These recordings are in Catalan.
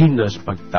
16. Quin espectacle!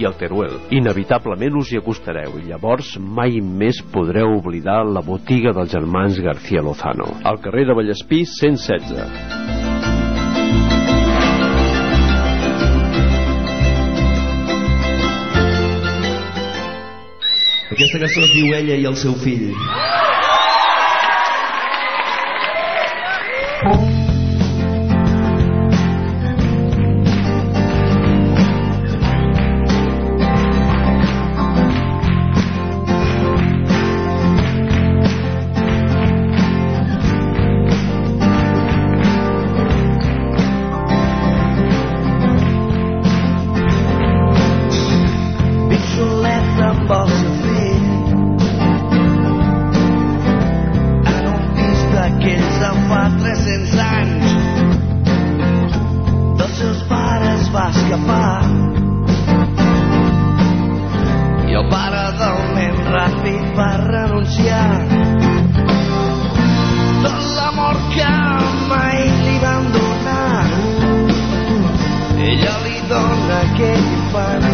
i el teruel. Inevitablement us hi acostareu i llavors mai més podreu oblidar la botiga dels germans García Lozano, al carrer de Vallespí 116. Aquesta cançó es diu Ella i el seu fill. Vic va escapar i el pare del nen ràpid va renunciar tot l'amor que mai li van donar ella li dona aquell infant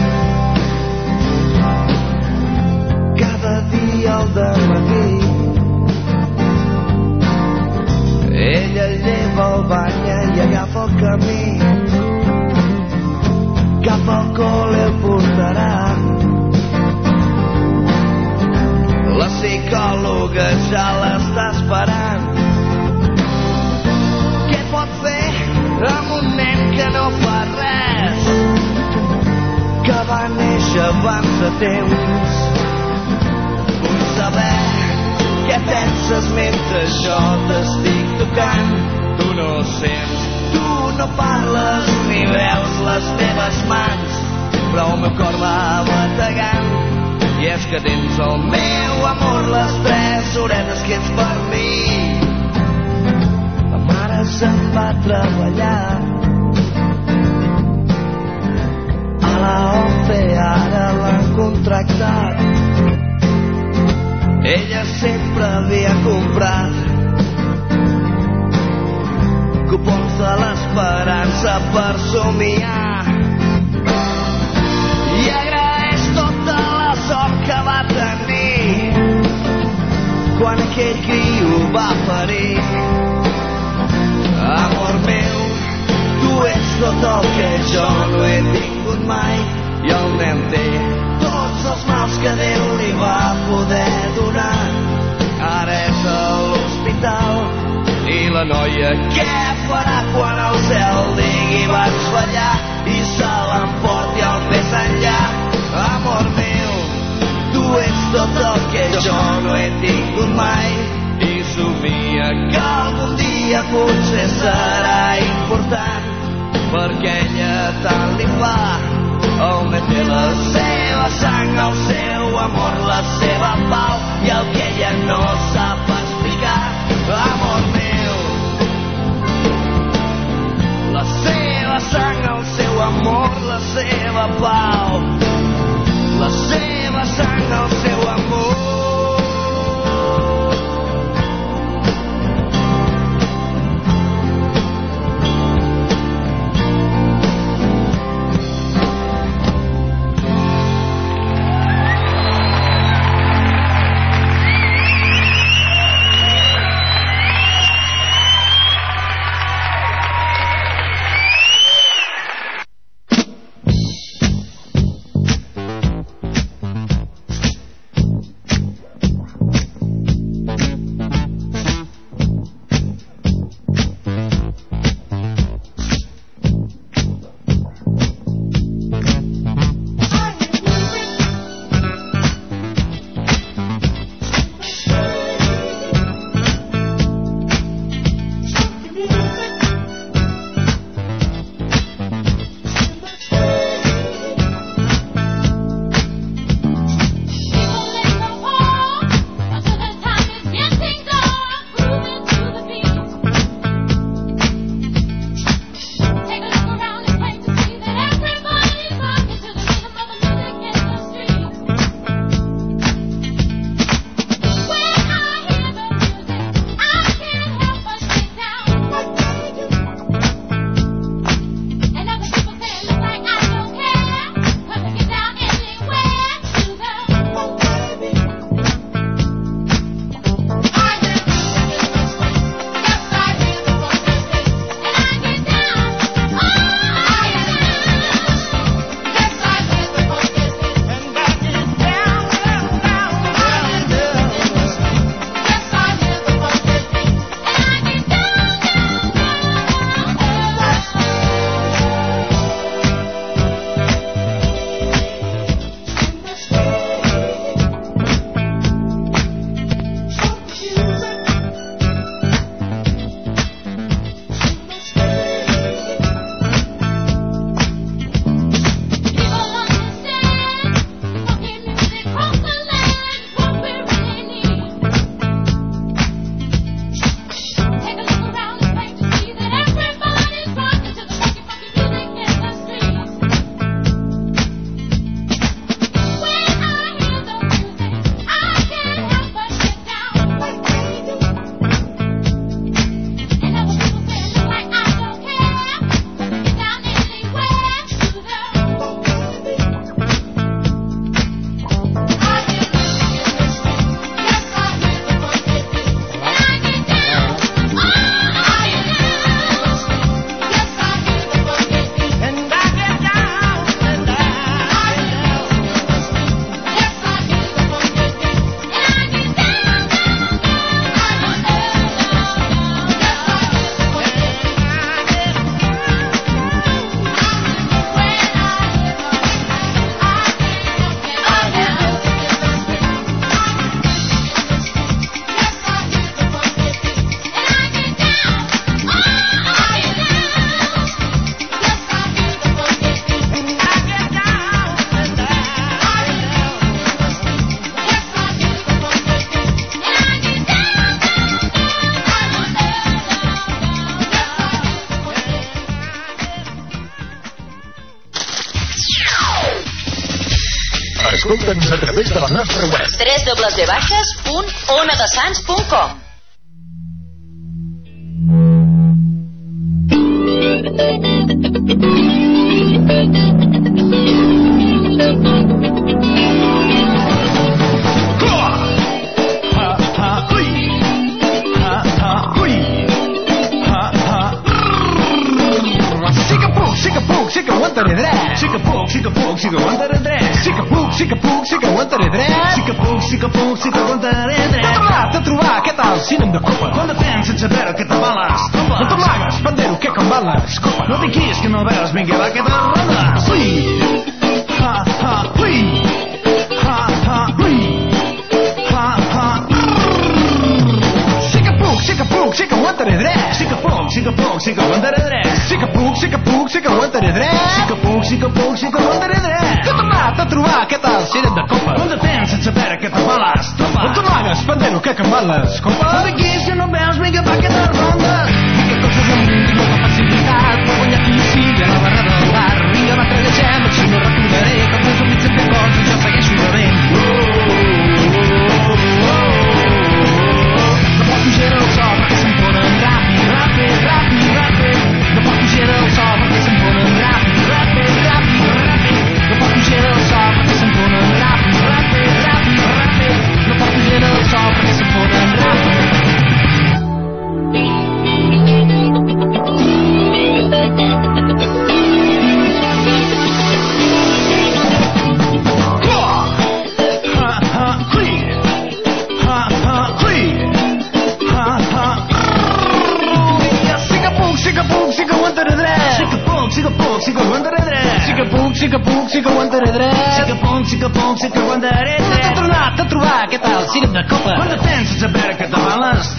cada dia al dematí. Ella el lleva al banya i agafa el camí. Al col·le el portarà. La psicòloga ja l'està esperant. Què pot fer amb un nen que no fa res? Que va néixer abans de temps Vull saber què penses mentre jo t'estic tocant. Tu no sents, tu no parles ni veus les teves mans, però el meu cor va bategant. I és que tens el meu amor, les tres orenes que ets per mi. La mare se'n va treballar a la OCE ara l'han contractat ella sempre havia comprat cupons de l'esperança per somiar. I agraeix tota la sort que va tenir quan aquell criu va parir amor meu tu ets tot el que jo no he tingut mai i el nen té la noia què farà quan el cel digui vaig fallar i se l'emporti al més enllà. Amor meu, tu ets tot el que jo no he tingut mai i somia que algun dia potser serà important perquè ella tant li fa el nen té la seva sang, el seu amor, la seva pau i el que ella no sap explicar. Amor meu, seva sang, el seu amor, la seva pau, la seva sang, el seu www.onadesans.com Tóxica pulsita aguantare dret Aterrat a trobar, què tal si anem de copa? Quan de temps sense veure que t'avales? No t'amagues, pandero, que com bales? Copa. No diguis que no veus, vinga, va, que te rodes Ui, ha, ha, ui sí que puc, sí que aguantaré dret Sí que puc, sí puc, sí que puc, sí que ho entraré dret. Sí que puc, sí que puc, sí que ho entraré dret. Que m'ha anat a trobar aquest alceret de copa. Quan de temps sense saber que te t'amales, tropa. On t'amagues, pendent que canviant les copes. Per aquí, si no veus, vinga, va quedar ronda. Que coses amb mi, molta facilitat, per guanyar tu sí, de la barra faré dret. Sí que punt, sí que punt, sí que aguantaré dret. T'he tornat a trobar, què tal, sirip de copa? Quan defenses a veure que te vales?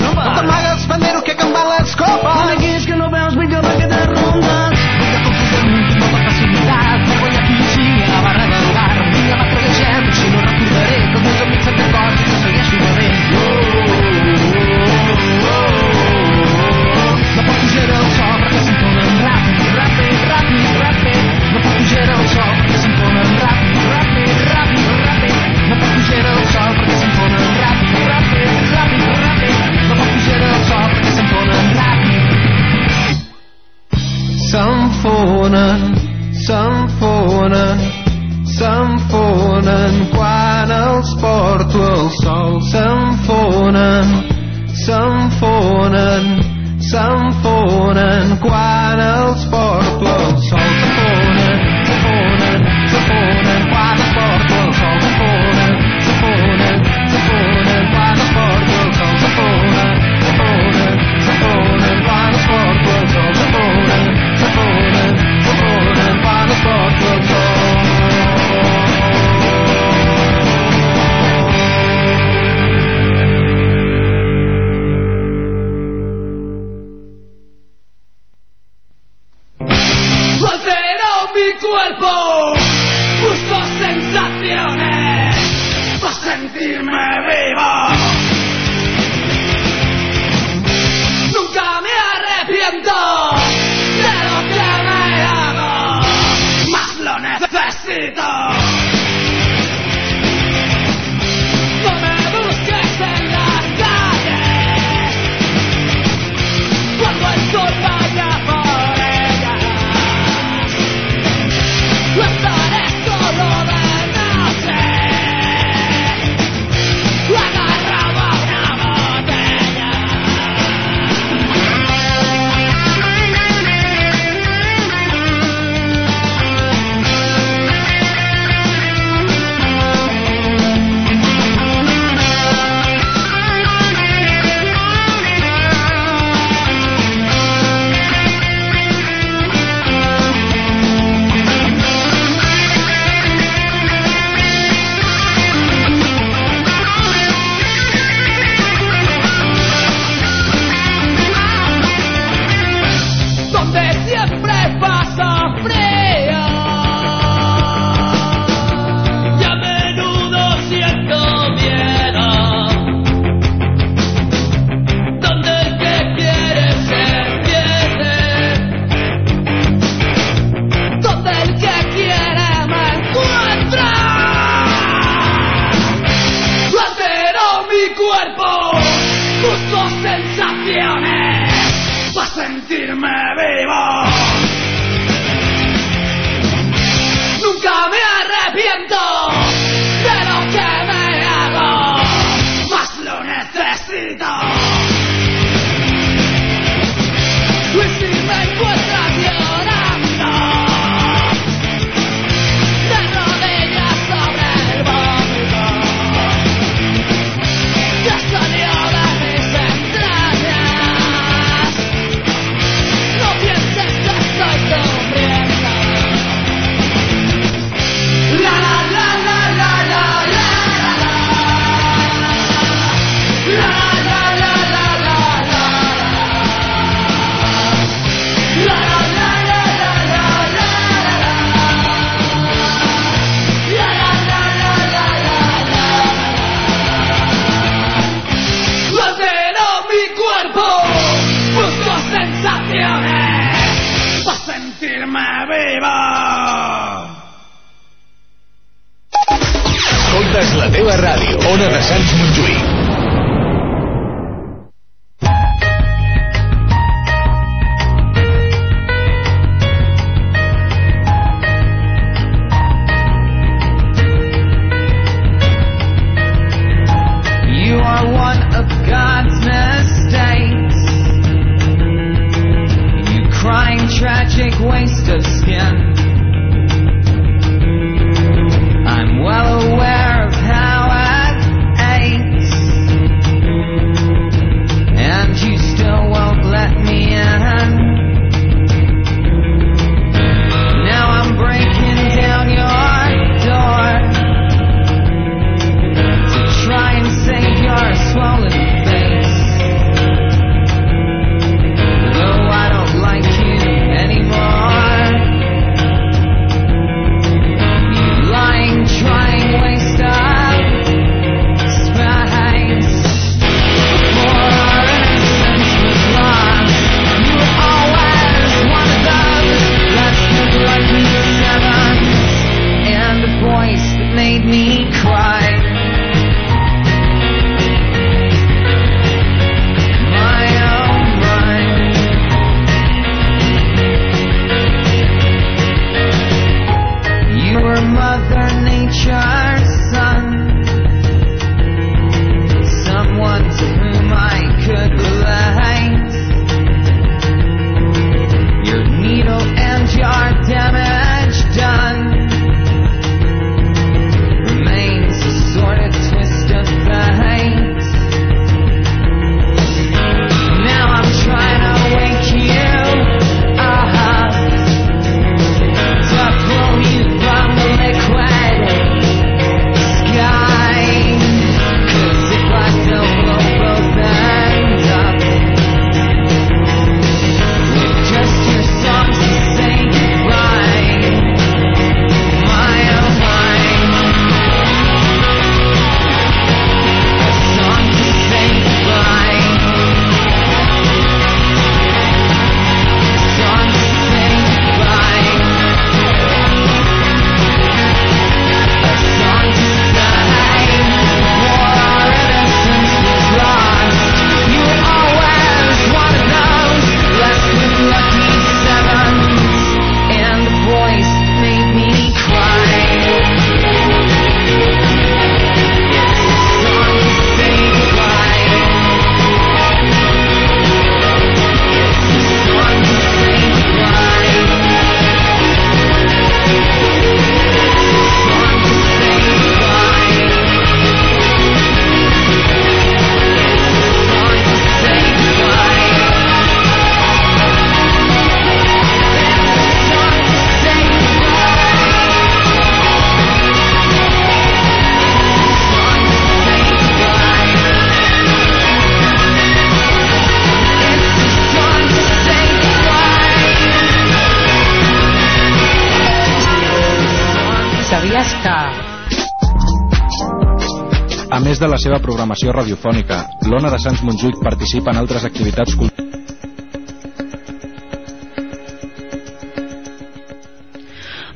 la seva programació radiofònica. L'Ona de Sants Montjuïc participa en altres activitats culturals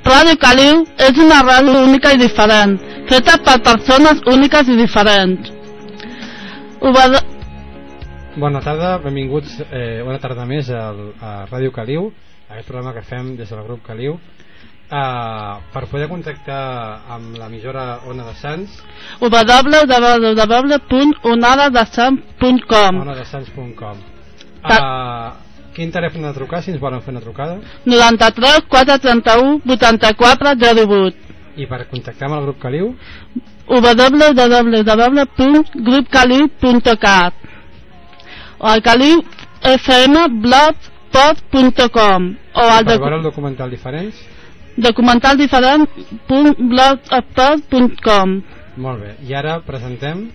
Ràdio Caliu és una ràdio única i diferent, feta per persones úniques i diferents. Obed... Bona tarda, benvinguts eh, bona tarda més al, a Ràdio Caliu, aquest programa que fem des del grup Caliu Uh, per poder contactar amb l'emissora Ona de Sants, www.onadadesant.com onadesans.com. Uh, quin telèfon de trucar si ens volen fer una trucada? 93 431 84 08 I per contactar amb el grup Caliu, www.grupcaliu.cat o al caliu fmblogspot.com o al per veure el documental diferents, documentaldiferent.blogspot.com molt bé. I ara presentem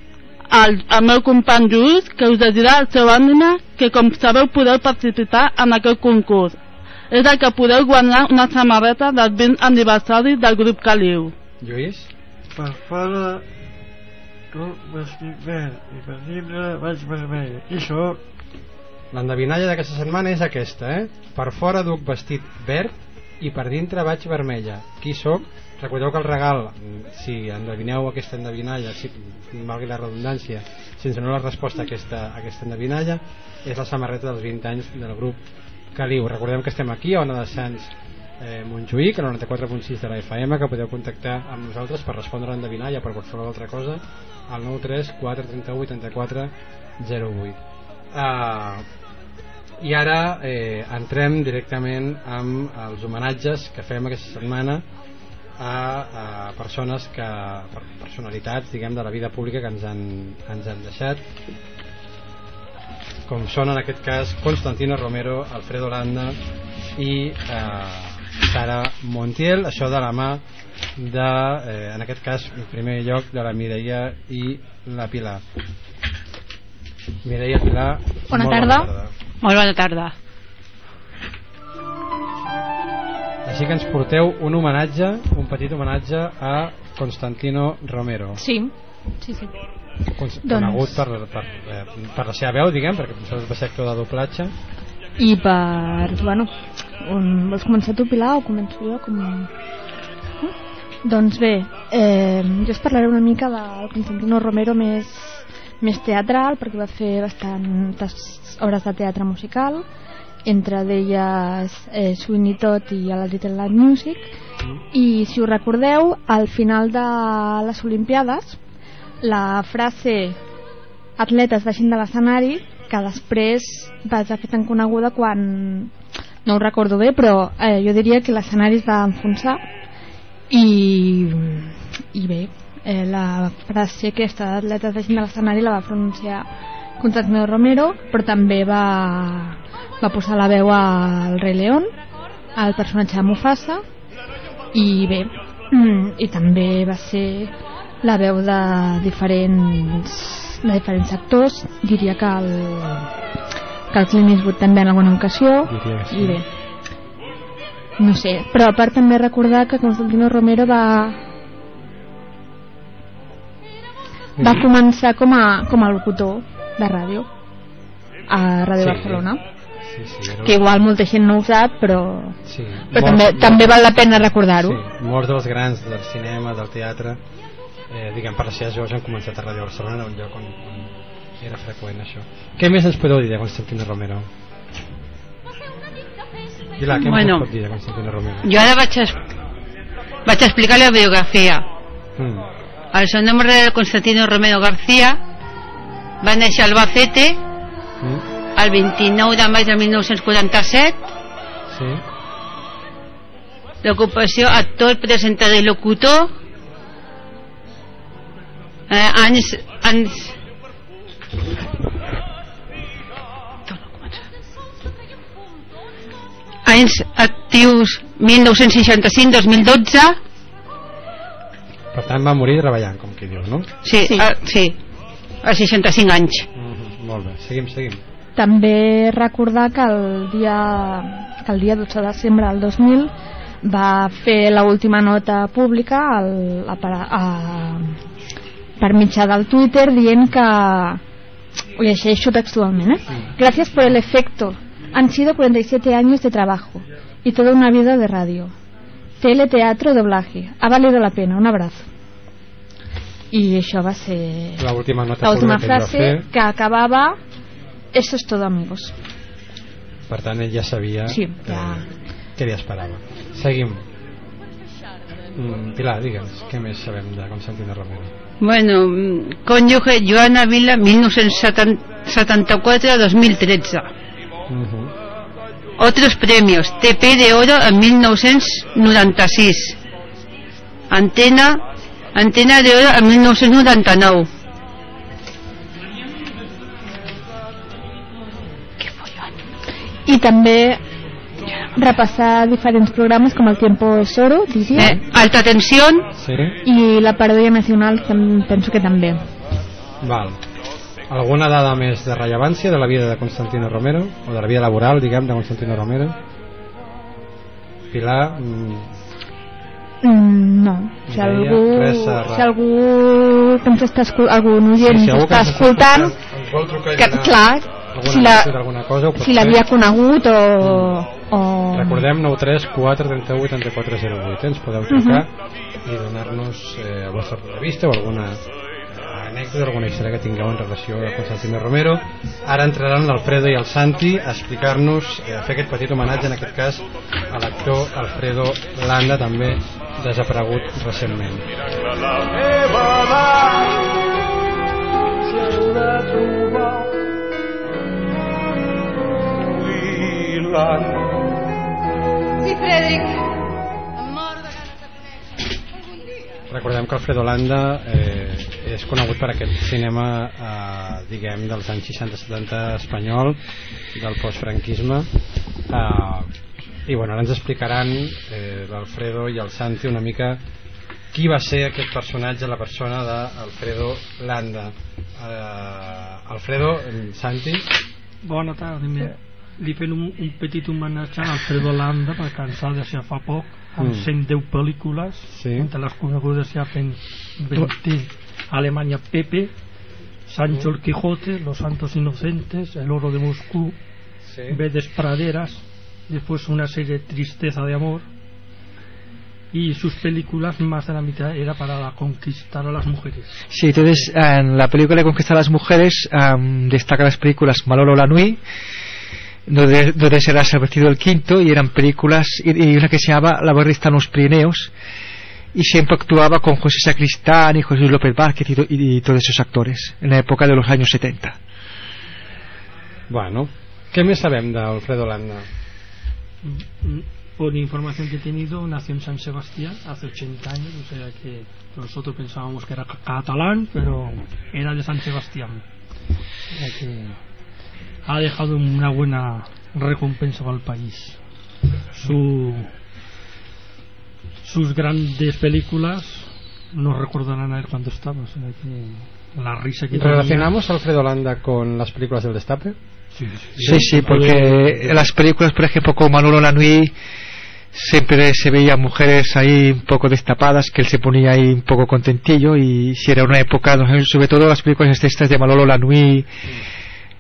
el, el meu company Lluís que us dirà el seu ànima que com sabeu podeu participar en aquest concurs és el que podeu guanyar una samarreta del 20 aniversari del grup Caliu Lluís. Per fora tu vestit verd i per dintre vaig vermell. I sóc L'endevinalla d'aquesta setmana és aquesta, eh? Per fora duc vestit verd i per dintre vaig vermella. Qui sóc? Recordeu que el regal, si endevineu aquesta endevinalla, si, malgrat la redundància, sense no la resposta a aquesta, a aquesta endevinalla, és la samarreta dels 20 anys del grup Caliu. Recordem que estem aquí a Ona de Sants eh, Montjuïc, a la 94.6 de la FM, que podeu contactar amb nosaltres per respondre a l'endevinalla per qualsevol altra cosa al 93 431 84 08. Uh, i ara eh, entrem directament amb els homenatges que fem aquesta setmana a, a persones que per personalitats diguem de la vida pública que ens han, ens han deixat com són en aquest cas Constantino Romero, Alfredo Landa i eh, Sara Montiel. Això de la mà de, eh, en aquest cas en primer lloc de la Mireia i la Pilar. Mireia Pilar Bona tarda. bona tarda Molt bona tarda. Així que ens porteu un homenatge, un petit homenatge a Constantino Romero. Sí, sí, sí. Doncs- conegut per, per, eh, per la seva veu, diguem, perquè vosaltres va ser actor de doblatge. I per... Bueno, un, vols començar tu, Pilar, o començo jo? Com... Eh? Doncs bé, eh, jo us parlaré una mica del Constantino Romero més, més teatral, perquè va fer bastantes obres de teatre musical, entre d'elles eh, Sweeney Todd i a la Little Light Music, i si us recordeu, al final de les Olimpiades, la frase atletes baixin de l'escenari que després va ser tan coneguda quan no ho recordo bé però eh, jo diria que l'escenari es va enfonsar. I, i bé eh, la frase aquesta atletes baixin de l'escenari la va pronunciar Constantino Romero però també va, va posar la veu al Rei León al personatge de Mufasa i bé mm, i també va ser la veu de diferents de diferents actors diria que el que el Clint Eastwood també en alguna ocasió sí. i bé no sé, però a part també recordar que Constantino Romero va va començar com a, com a locutor de ràdio a Ràdio Sí. Barcelona Sí, sí, era... que igual molta gent no ho sap però, sí. però Molts- també, molts- també val la pena recordar-ho Sí, molts dels grans del cinema, del teatre, eh, diguem, per les seves veus han començat a Ràdio Barcelona, un lloc on, on era freqüent això. Què més ens podeu dir de Constantino Romero? Pilar, què Bueno. més ens pot dir de Constantino Romero? Jo ara vaig, es... vaig explicar la biografia. Mm. El seu nom era Constantino Romero García, va néixer a Albacete Mm. el 29 de maig de 1947, Sí? l'ocupació actor, presentador i locutor, eh, anys, anys, anys actius 1965-2012 Per tant, va morir treballant, com qui diu, no? sí, sí. A, sí als 65 anys Mm, molt bé, seguim, seguim. també recordar que el dia que el dia 12 de desembre del 2000 va fer la última nota pública al, a, a, per mitjà del Twitter dient que ho llegeixo textualment ¿eh? gracias por el efecto han sido 47 años de trabajo y toda una vida de radio tele, teatro, doblaje ha valido la pena, un abrazo i això va ser L'última nota la última va frase que acabava eso es todo amigos. Per tant, ell ja sabia Sí, ja. eh, què li esperava. Seguim. Mm, Pilar, digue'ns, què més sabem de Constantino Romero? Bueno, mm, cònyuge Joana Vila, 1974-2013. Uh Otros premios. TP de Oro en 1996. Antena, Antena de Oro en 1999. I també repassar diferents programes com El Tiempo es Oro, diria, Eh, alta tensión. Sí? i la paròdia nacional que penso que també. Val. Alguna dada més de rellevància de la vida de Constantino Romero? O de la vida laboral, diguem, de Constantino Romero? Pilar, mm, Mm, no, si algú, si algú que ens està escol- algun oient si sí, algú està que escoltant, i que, clar, si la, cosa, si l'havia conegut o, o... Recordem 93 4 31 84 08 ens podeu trucar i donar-nos eh, el vostre punt de vista o alguna anècdota, alguna història que tingueu en relació a Constantino Romero. Ara entraran l'Alfredo i el Santi a explicar-nos, eh, a fer aquest petit homenatge en aquest cas a l'actor Alfredo Landa també desaparegut recentment. Sí, Frederic. Recordem que Alfredo Landa eh, és conegut per aquest cinema eh, diguem dels anys 60-70 espanyol del postfranquisme eh, i bueno, ara ens explicaran eh, l'Alfredo i el Santi una mica qui va ser aquest personatge la persona d'Alfredo Landa eh, Alfredo, el Santi Bona tarda. Li fem un, un petit homenatge a Alfredo Landa perquè ens ha deixat fa poc amb Mm. 110 pel·lícules Sí. entre les conegudes ja fent 20 Alemanya Pepe Sancho el Quijote Los Santos Inocentes El Oro de Moscú Sí. Vedes Praderas después una serie Tristeza de Amor y sus películas más de la mitad era para conquistar a las mujeres Sí, entonces en la película de Conquistar a las Mujeres am, destaca las películas Malolo la Nui, donde, donde se las ha vestido el quinto, y eran películas, y, y una que se llamaba La Guerra está en los Pirineos, y siempre actuaba con José Sacristán y José López Vázquez y, to- y todos esos actores, en la época de los años 70. bueno, què més sabem d'Alfredo Landa? Por información que he tenido, nació en San Sebastián hace 80 años, o sea que nosotros pensábamos que era ca- catalán, pero era de San Sebastián. O sea que ha dejado una buena recompensa para el país. Su, sus grandes películas nos recordarán a él cuando estaba, o sea que la risa que tenía- ¿Relacionamos a Alfredo Landa con las películas del Destape? Sí, Sí, sí, porque en las películas, por ejemplo, como Manolo la Nui, siempre se veían mujeres ahí un poco destapadas, que él se ponía ahí un poco contentillo, y si era una época, sobre todo las películas estas de Manolo la Nui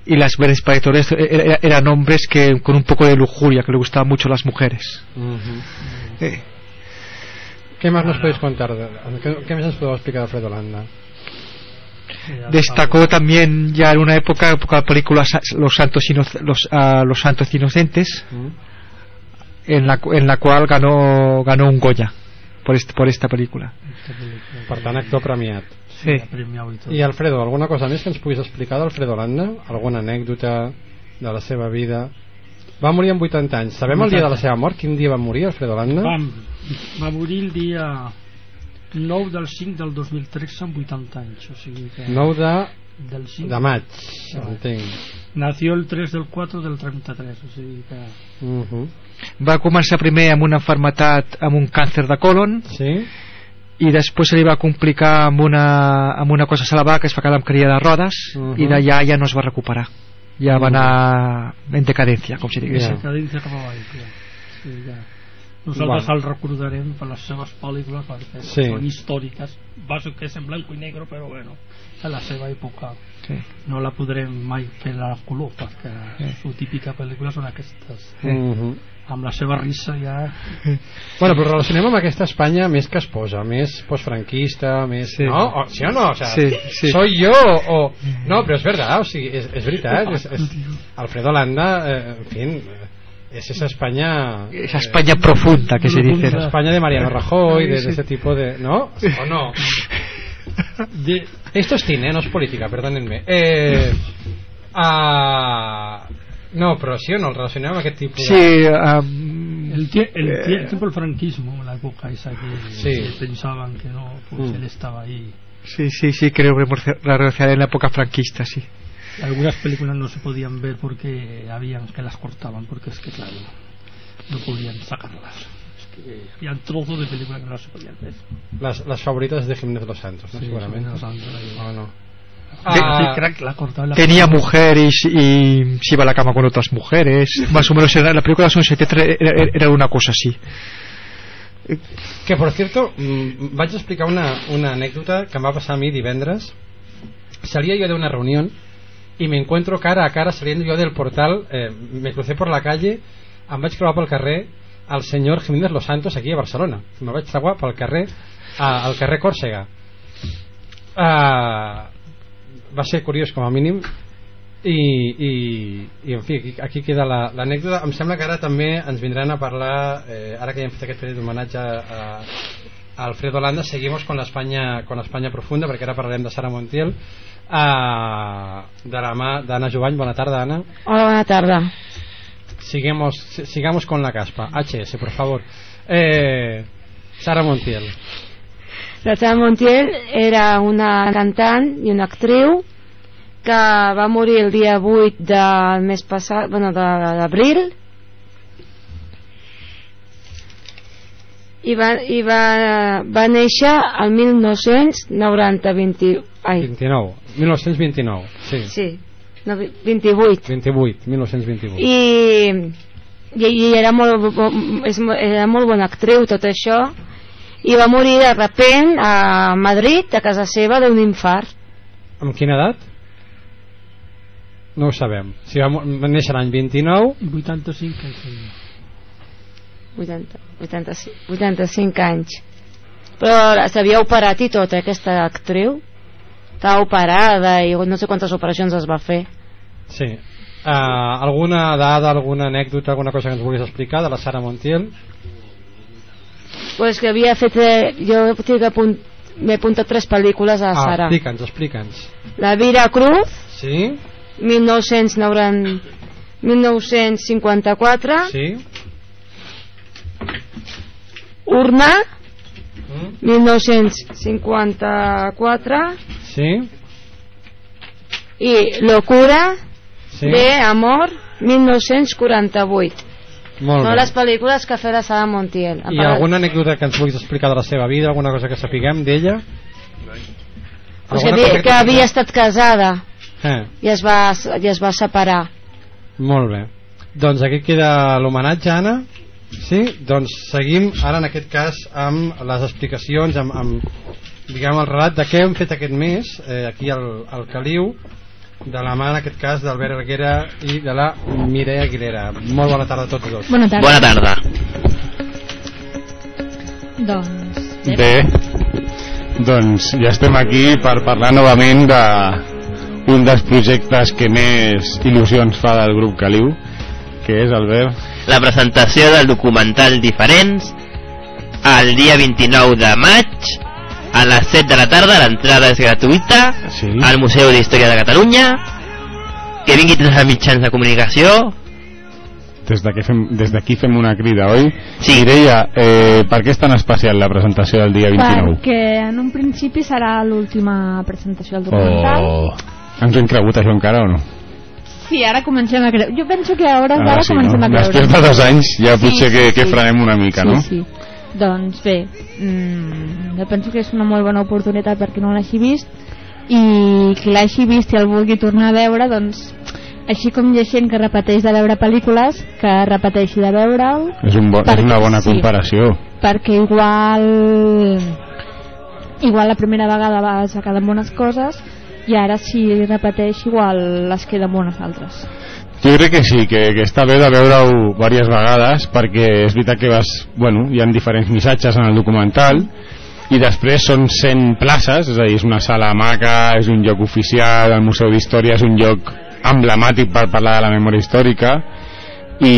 y las Verdes Paretores, era- eran hombres que con un poco de lujuria, que le gustaban mucho las mujeres. Eh. ¿Qué más nos podéis contar? ¿Qué, qué más nos podeu explicar d'Alfredo Landa? Destacó también ya en una época, época de la película Los Santos, Inoc- los, ah, Los Santos Inocentes, en la, en la cual ganó, ganó un Goya por, este, por esta película. Per tant, actor premiat. Sí. I Alfredo, alguna cosa més que ens puguis explicar d'Alfredo Landa? Alguna anècdota de la seva vida? Va morir amb 80 anys. Sabem el dia de la seva mort? Quin dia va morir Alfredo Landa? Va, va morir el dia 9 del 5 del 2013 amb 80 anys o sigui que 9 de, del 5 de maig, entenc. nació el 3 del 4 del 33 o sigui que Uh -huh. Va començar primer amb una enfermetat amb un càncer de colon sí? i després se li va complicar amb una, amb una cosa salvada que es va quedar amb caria de rodes Mhm. i d'allà ja no es va recuperar ja va anar en decadència com si diguéssim cadencia cap avall clar. sí, ja. nosaltres Val. el recordarem per les seves pel·lícules perquè Sí. són històriques bàsic que és en blanc i negre però bueno a la seva època Sí. no la podrem mai fer a color perquè Sí. su típica pel·lícula són aquestes Mhm. Amb la seva risa ja Bueno, però relacionem amb aquesta Espanya més que es posa, més postfranquista, més... Sí. No? O, sí o no? O sea, Sí, sí. Soy yo o... No, però és verdad, o sigui, és, és veritat. És, és... Alfredo Landa, eh, en fin, eh, es esa España... Esa España profunda que se dice. ¿no? España de Mariano Rajoy, de, de ese tipo de... ¿No? ¿O no? de, Esto es cine, no es política, perdónenme. Eh, ah, no, però sí o no el relacionem amb aquest tipus Sí, am, el, tie- el, tie- eh, tipo el franquismo la época esa que, Sí. pensaban que no pues Mm. él estaba ahí sí, sí, sí, creo que la relacionaré en la época franquista, sí. algunas películas no se podían ver porque habían que las cortaban porque es que claro no podían sacarlas es que habían trozos de películas que no se podían ver Les, les favorites de Jiménez Los Santos, ¿no? Sí, segurament. Jiménez Los Santos, ahí. O no. Ah, crack, la cortaban la Tenía mujer y, y se iba a la cama con otras mujeres. Más o menos era, la película de los 70 era, era- una cosa así. Que, por cierto, mm, vaig explicar una, una anécdota que em va passar a mi divendres. Salía yo de una reunión y me encuentro cara a cara saliendo yo del portal, eh, me crucé por la calle, em vaig trobar pel carrer al senyor Jiménez Los Santos aquí a Barcelona. Me vaig trobar pel carrer, a, al carrer Còrsega. Uh, va ser curiós com a mínim. I, i, i en fi, aquí, aquí queda la- l'anècdota. Em sembla que ara també ens vindran a parlar eh, ara que ja hem fet aquest petit homenatge a, a Alfredo Landa seguimos con la España, con la España profunda perquè ara parlarem de Sara Montiel. Uh, de la mà d'Anna Jovany bona tarda Anna. Hola, bona tarda. sigamos, si- sigamos con la caspa. HS por favor. Eh, Sara Montiel La Sara Montiel era una cantant i una actriu que va morir el dia 8 del mes passat, bueno, de- d'abril. I va, i va, va néixer al 1990 20, ai, 29, 1929 sí, sí, no, 28 28, 1928 i, i, i era, molt, era molt bona actriu tot això i va morir de repent a Madrid a casa seva d'un infart Amb quina edat? No ho sabem. Si va, va néixer l'any 29... 85 anys 80, 85, 85 anys però s'havia operat i tot eh, aquesta actriu estava operada i no sé quantes operacions es va fer Sí. Uh, alguna dada, alguna anècdota, alguna cosa que ens vulguis explicar de la Sara Montiel? Pues que havia fet eh, jo tinc apunt, m'he apuntat tres pel·lícules a ah, Sara explica'ns, explica'ns. La Vira Cruz Sí? 1990, 1954 Sí? Urna Mm? 1954 Sí? i Locura Sí? de Amor 1948 Molt no bé. les pel·lícules que ha fet la Sara Montiel I alguna anècdota que ens vulguis explicar de la seva vida, alguna cosa que sapiguem d'ella? pues que, havia, que havia estat casada Eh, i es va, i es va separar molt bé. Doncs aquí queda l'homenatge, Anna. Sí? Doncs seguim ara en aquest cas amb les explicacions, amb, amb diguem el relat de què hem fet aquest mes eh, aquí al, al Caliu de la mà en aquest cas d'Albert Alguera i de la Mireia Aguilera. Molt bona tarda a tots dos. Bona tarda. Bona tarda. Doncs... Bé, doncs ja estem aquí per parlar novament de un dels projectes que més il·lusions fa del grup Caliu, que és, Albert? La presentació del documental Diferents el dia 29 de maig a les 7 de la tarda, l'entrada és gratuïta sí. al Museu d'Història de Catalunya que vingui tots els mitjans de comunicació Des d'aquí fem, des d'aquí fem una crida, oi? Sí. Mireia, eh, per què és tan especial la presentació del dia 29? Perquè en un principi serà l'última presentació del documental. Oh, ens ho hem cregut això encara o no? Sí, ara comencem a creure. Jo penso que a hores d'ara sí, comencem no? a creure. Després de dos anys ja Sí, potser que, sí, que sí. frenem una mica, sí, no? Sí, Doncs bé, mm, jo penso que és una molt bona oportunitat perquè no l'hagi vist i qui l'hagi vist i el vulgui tornar a veure doncs Així com hi ha gent que repeteix de veure pel·lícules, que repeteixi de veure'l, És, un bo, és una bona sí. comparació. perquè igual igual la primera vegada vas a quedar amb bones coses i ara si repeteix igual les queda amb bones altres. Jo crec que sí, que, que està bé de veure-ho diverses vegades perquè és veritat que vas, bueno, hi ha diferents missatges en el documental i després són 100 places, és a dir, és una sala maca, és un lloc oficial, el Museu d'Història és un lloc emblemàtic per parlar de la memòria històrica i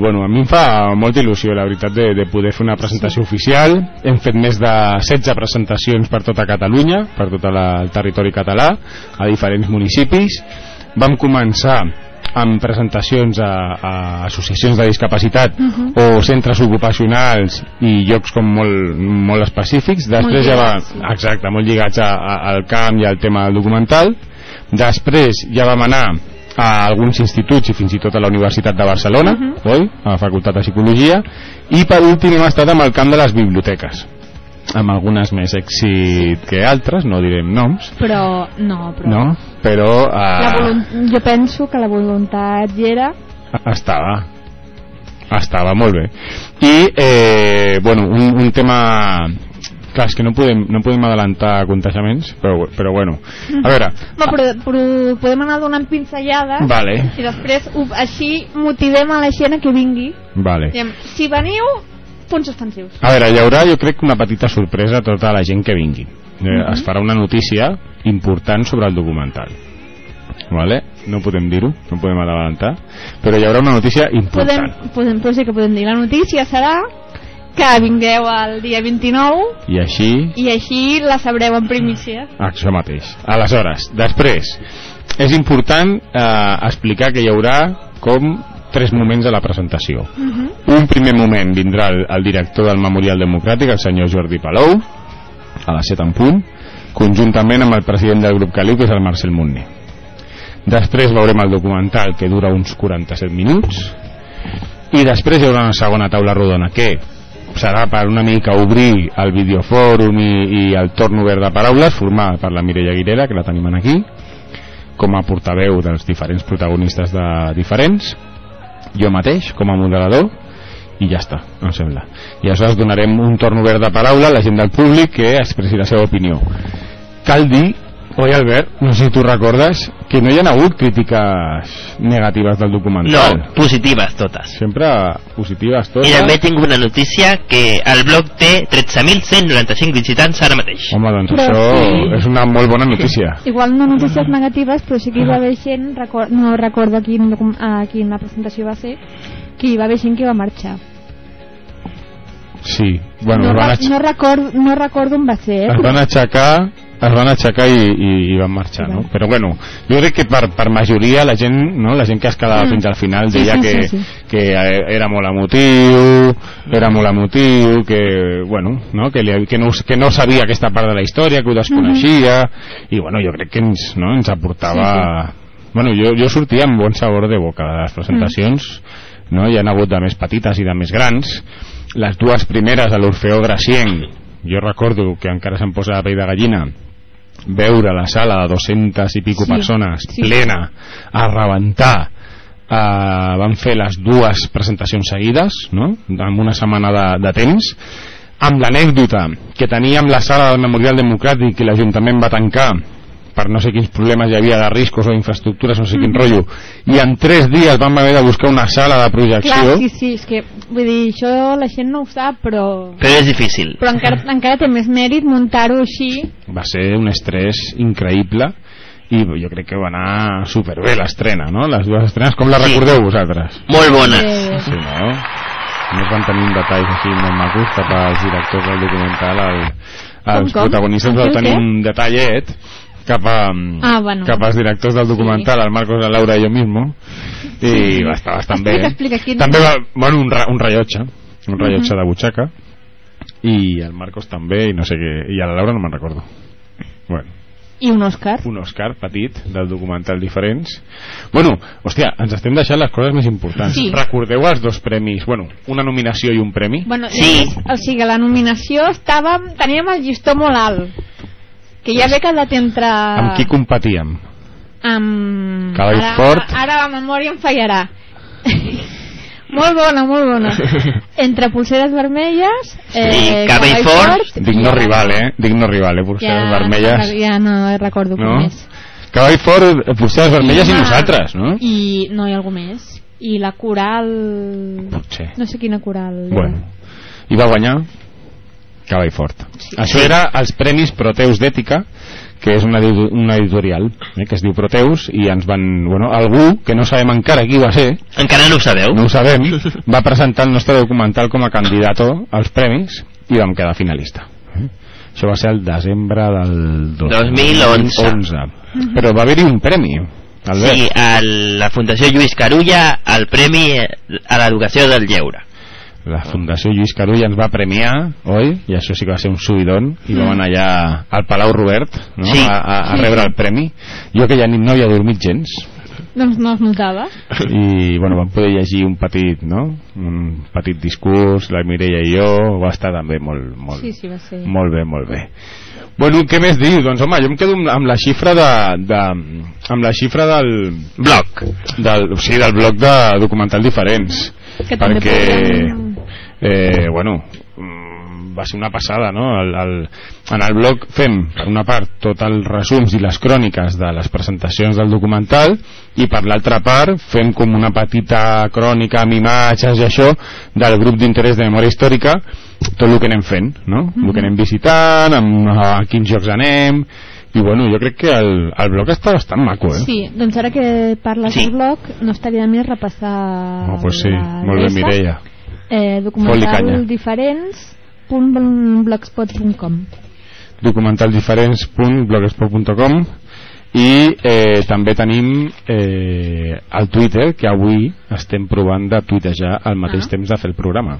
bueno, a mi em fa molta il·lusió la veritat de, de poder fer una presentació oficial. Hem fet més de 16 presentacions per tota Catalunya per tot la, el territori català a diferents municipis. Vam començar amb presentacions a, a associacions de discapacitat Mhm. o centres ocupacionals i llocs com molt, molt específics després Molt ja va, exacte, molt lligats a, a, al camp i al tema documental després ja vam anar a alguns instituts i fins i tot a la Universitat de Barcelona, Mhm. oi? a la Facultat de Psicologia i per últim hem estat amb el camp de les biblioteques amb algunes més èxit que altres, no direm noms Però no, però no? però la volun- jo penso que la voluntat hi era estava estava molt bé i eh, bueno, un, un tema clar, és que no podem, no podem adelantar contagiaments però, però bueno, a veure no, però, però podem anar donant pinzellades Vale. i després així motivem a la gent que vingui vale. Diem, si veniu punts suspensius A veure, hi haurà jo crec una petita sorpresa a tota la gent que vingui. Eh, Mhm. Es farà una notícia important sobre el documental. Vale? No podem dir-ho, no podem adelantar, però hi haurà una notícia podem, important. podem, pues sí que podem dir la notícia serà que vingueu el dia 29 I així, i així la sabreu en primícia això mateix. Aleshores, després, és important eh, explicar que hi haurà com tres moments de la presentació. Mhm. Un primer moment vindrà el, el director del Memorial Democràtic, el senyor Jordi Palou, a les 7 en punt, conjuntament amb el president del grup Caliu, que és el Marcel Montner. Després veurem el documental, que dura uns 47 minuts, i després hi haurà una segona taula rodona, que serà per una mica obrir el videofòrum i, i el torn obert de paraules, formada per la Mireia Aguilera, que la tenim aquí, com a portaveu dels diferents protagonistes de diferents, jo mateix, com a moderador, i ja està, em sembla. I aleshores donarem un torn obert de paraula a la gent del públic que expressi la seva opinió. Cal dir, oi Albert, no sé si tu recordes, que no hi ha hagut crítiques negatives del documental. No, positives totes. Sempre positives totes. I també tinc una notícia que el blog té 13.195 visitants ara mateix. Home, doncs Però això sí. és una molt bona notícia. igual no notícies negatives però sí que hi va haver gent recor no recordo a quin, a quina presentació va ser que hi va haver gent que va marxar Sí, bueno, no, van, aixecar, no, recordo, no recordo on va ser eh? es van aixecar es van aixecar i, i, i van marxar, no? Però bueno, jo crec que per, per majoria la gent, no? la gent que es quedava Mm. fins al final Sí, deia sí, que, sí, sí. que eh, era molt emotiu, era molt emotiu, que, bueno, no? Que, li, que, no, que no sabia aquesta part de la història, que ho desconeixia, i bueno, jo crec que ens, no? ens aportava... Bueno, jo, jo sortia amb bon sabor de boca de les presentacions, no? hi ha hagut de més petites i de més grans, les dues primeres a l'Orfeó Gracienc, jo recordo que encara se'm posa la pell de gallina, veure la sala de 200 i pico Sí, persones sí. plena a rebentar eh, van fer les dues presentacions seguides no? amb una setmana de, de temps amb l'anècdota que teníem la sala del Memorial Democràtic i l'Ajuntament va tancar per no sé quins problemes hi havia de riscos o infraestructures, no sé quin Mhm. rotllo i en tres dies vam haver de buscar una sala de projecció clar, sí, sí, és que vull dir, això la gent no ho sap però, Però és difícil. però encara, encara té més mèrit muntar-ho així va ser un estrès increïble i jo crec que va anar superbé l'estrena, no? Les dues estrenes, com la Sí. recordeu vosaltres? Molt bones. Eh, Sí, no? A més van tenir un detalls així molt macos cap als directors del documental, el, els Com, com? protagonistes El van tenir un detallet cap, a, Ah, bueno. cap als directors del documental, el Marcos, la Laura i jo mismo, i va estar bastant bé. Explica, explica, quin- També va, bueno, un, un rellotge, un rellotge Mhm. de butxaca, i el Marcos també, i no sé què, i a la Laura no me'n recordo. Bueno, i un Òscar un Òscar petit del documental diferents bueno, hòstia, ens estem deixant les coses més importants Sí. recordeu els dos premis bueno, una nominació i un premi Bueno, sí. O sigui, la nominació estàvem, teníem el llistó molt alt. Que ja ve quedat entre... amb qui competíem? Amb... Cavall ara, fort. Ara la memòria em fallarà. molt bona, molt bona. Entre pulseres vermelles... Eh, Cavall fort. Digno rival, eh? Digno rival, eh? Pulseres vermelles. Ja no recordo No? com és. Cavall fort, pulseres vermelles i Ah, nosaltres, no? I no hi ha algú més. I la coral... Potser. No sé quina coral. Bueno, i va guanyar Cavall Fort. Això era els Premis Proteus d'Ètica, que és una, una editorial eh, que es diu Proteus, i ens van... Bueno, algú, que no sabem encara qui va ser... Encara no ho sabeu? No ho sabem, va presentar el nostre documental com a candidat als premis i vam quedar finalista. Eh? Això va ser el desembre del 2011. 11. Però va haver-hi un premi, Albert. Sí, a la Fundació Lluís Carulla el Premi a l'Educació del Lleure. La Fundació Lluís Carulla ens va premiar, oi? I això sí que va ser un subidon i vam anar allà al Palau Robert no? Sí. a, a, a rebre el premi jo que ja ni no havia dormit gens Doncs no es notava. i bueno, vam poder llegir un petit no? un petit discurs la Mireia i jo va estar també molt, molt, Sí, sí, va ser. molt bé, molt bé Bueno, què més dir? Doncs home, jo em quedo amb- la xifra de, de amb la xifra del blog del, o sigui, del blog de documental diferents Que també perquè podem- eh, bueno mm, va ser una passada no? el, el, en el blog fem per una part tot els resums i les cròniques de les presentacions del documental i per l'altra part fem com una petita crònica amb imatges i això del grup d'interès de memòria històrica tot el que anem fent no? el que anem visitant amb, a quins jocs anem i bueno, jo crec que el, el blog està bastant maco eh? Sí, doncs ara que parles Sí. del blog no estaria de més repassar oh, pues sí, molt bé. Mireia eh, Fot-li canya. documental diferents .blogspot.com documentaldiferents.blogspot.com i eh, també tenim eh, el Twitter que avui estem provant de tuitejar al mateix Ah. temps de fer el programa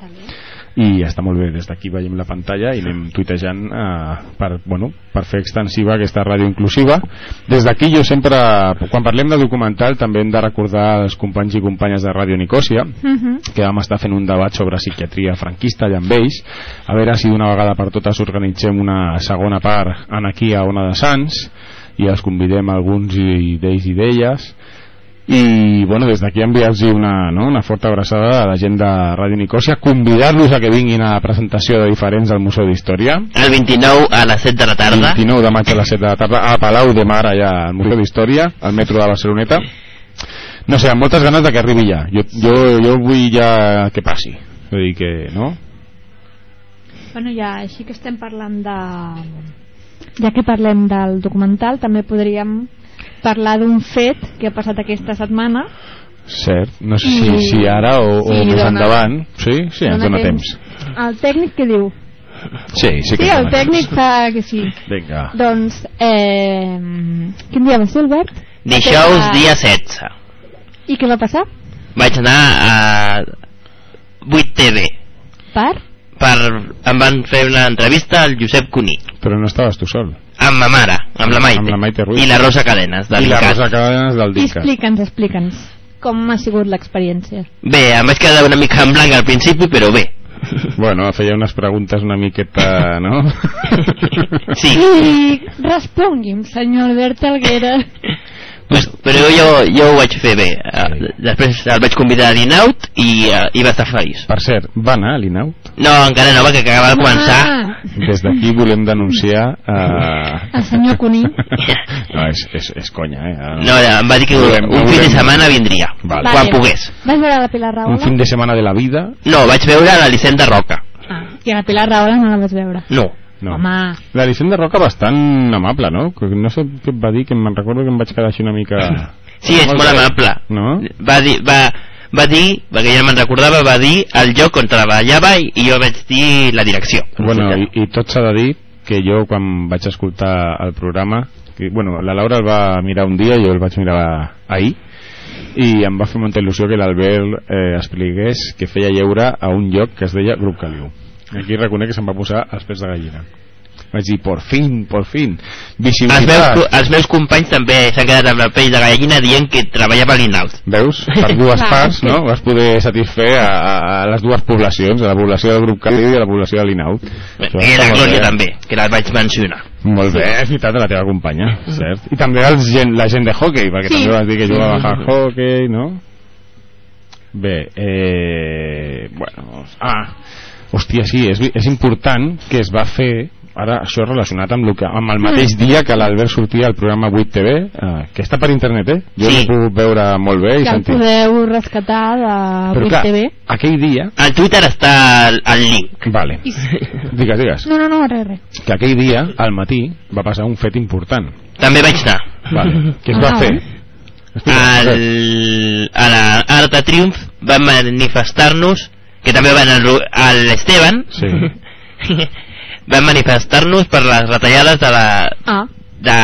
i està molt bé, des d'aquí veiem la pantalla i anem tuitejant eh, per, bueno, per fer extensiva aquesta ràdio inclusiva. Des d'aquí jo sempre, quan parlem de documental també hem de recordar els companys i companyes de Ràdio Nicòsia que vam estar fent un debat sobre psiquiatria franquista allà amb ells. A veure si d'una vegada per totes organitzem una segona part en aquí a Ona de Sants i els convidem alguns i d'ells i d'elles i bueno, des d'aquí enviar-los una, no? una forta abraçada a la gent de Ràdio Nicòsia convidar-los a que vinguin a la presentació de diferents al Museu d'Història El 29 a les 7 de la tarda. 29 de maig a les 7 de la tarda a Palau de Mar allà al Museu d'Història al metro de Barceloneta no sé, amb moltes ganes de que arribi ja jo, jo, jo vull ja que passi vull dir que, no? Bueno, ja, així que estem parlant de... Ja que parlem del documental, també podríem parlar d'un fet que ha passat aquesta setmana. cert, no sé si, I- si ara o, o sí, més dona- endavant sí, sí, ens dona temps. El tècnic que diu? sí, sí que sí, el dona tècnic temps. fa que sí. vinga Doncs, eh, quin dia va ser, Albert? Dijous, Aquest- dia 16. I què va passar? Vaig anar a 8TV. Per? Per, em van fer una entrevista al Josep Cuní. però no estaves tu sol Amb ma mare, amb la Maite. Amb la Maite Ruiz. I la Rosa Cadenes, de i la. Rosa Cadenes del Dincat Explica'ns, explica'ns. Com ha sigut l'experiència? Bé, em vaig quedar una mica en blanc al principi, però bé. bueno, feia unes preguntes una miqueta no? Sí. I respongui'm, senyor Albert Alguera. Pues, però jo, jo ho vaig fer bé. Eh, Després el vaig convidar a l'Inaut i, uh, i va estar feliç. per cert, va anar a l'Inaut No, encara no, perquè acaba de començar. Ah, des d'aquí volem denunciar eh... el senyor Cuní. no, és, és, és conya eh? No, em va dir que Volem- un fin de volem- setmana vindria, Vale. quan pogués. Vas veure la Pilar un Rahola? fin de setmana de la vida No, vaig veure l'Alicent de Roca. I a la Pilar Rahola no la vas veure. No. No. Home, la de Roca bastant amable no? Que no sé què em va dir que me'n recordo que em vaig quedar així una mica Sí, és molt amable. no? Va dir, va, va dir, perquè ja me'n recordava, va dir el lloc on treballava i, i jo vaig dir la direcció. Bueno, i, i tot s'ha de dir que jo quan vaig escoltar el programa que, bueno, la Laura el va mirar un dia jo el vaig mirar ahir i em va fer molta il·lusió que l'Albert eh, expliqués que feia lleure a un lloc que es deia Grup Caliu aquí reconec que se'm va posar els pèls de gallina vaig dir, por fin, por fin Els meus, els meus companys també s'han quedat amb la pell de gallina dient que treballava a l'Inaut. veus? Per dues parts, no? Vas poder satisfer a, a, les dues poblacions, a la població del grup Cali i a la població de l'Inaut. I la Glòria bé. també, que la vaig mencionar. Molt bé, és veritat, de la teva companya, cert. I també els gent, la gent de hockey, perquè Sí. també vas dir que jugava a hockey, no? Bé, eh... Bueno, ah, hòstia, sí, és, és important que es va fer ara això relacionat amb, lo que, amb el mateix dia que l'Albert sortia al programa 8TV eh, que està per internet, eh? Jo Sí. l'he pogut veure molt bé i que el sentir podeu rescatar de però 8 clar, TV aquell dia Al Twitter està el, el link. vale, digues, digues no, no, no, res, res que aquell dia, al matí, va passar un fet important També vaig anar. vale. què es va Ah, fer? Al, a la Art de Triomf van manifestar-nos, que també van al, a l'Esteban, sí. van manifestar-nos per les retallades de, la, ah. de,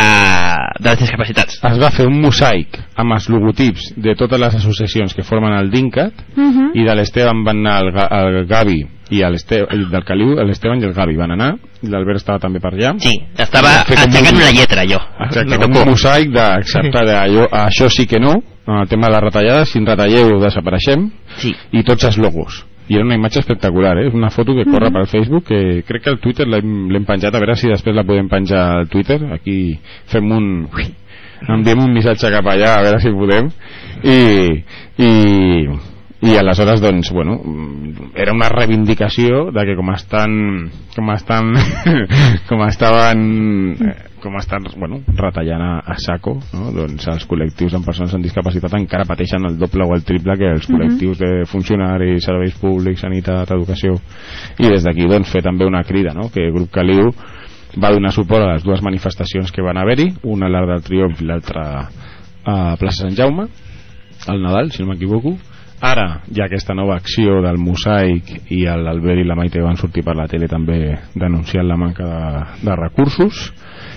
de les discapacitats. es va fer un mosaic amb els logotips de totes les associacions que formen el DINCAT Mhm. i de l'Esteban van anar el, Ga- el Gavi i el Este- del Caliu, l'Esteban i el Gavi van anar i l'Albert estava també per allà Sí, estava aixecant un- una lletra, jo. Exacte, un mosaic d'acceptar d'allò, això sí que no en el tema de les retallades, si en retalleu desapareixem sí. i tots els logos i era una imatge espectacular, eh? una foto que corre Mhm. pel Facebook que crec que al Twitter l'hem l'hem penjat a veure si després la podem penjar al Twitter aquí fem un enviem un missatge cap allà a veure si podem i, i, i aleshores doncs bueno era una reivindicació de que com estan com estan com estaven eh, com estan bueno, retallant a, a saco no? doncs els col·lectius amb persones amb discapacitat encara pateixen el doble o el triple que els Mhm. col·lectius de funcionaris, serveis públics, sanitat, educació i des d'aquí doncs fer també una crida no? que el grup Caliu va donar suport a les dues manifestacions que van haver-hi una a l'Arc del Triomf i l'altra a plaça Sant Jaume al Nadal, si no m'equivoco ara hi ha aquesta nova acció del mosaic i l'Albert i la Maite van sortir per la tele també denunciant la manca de, de recursos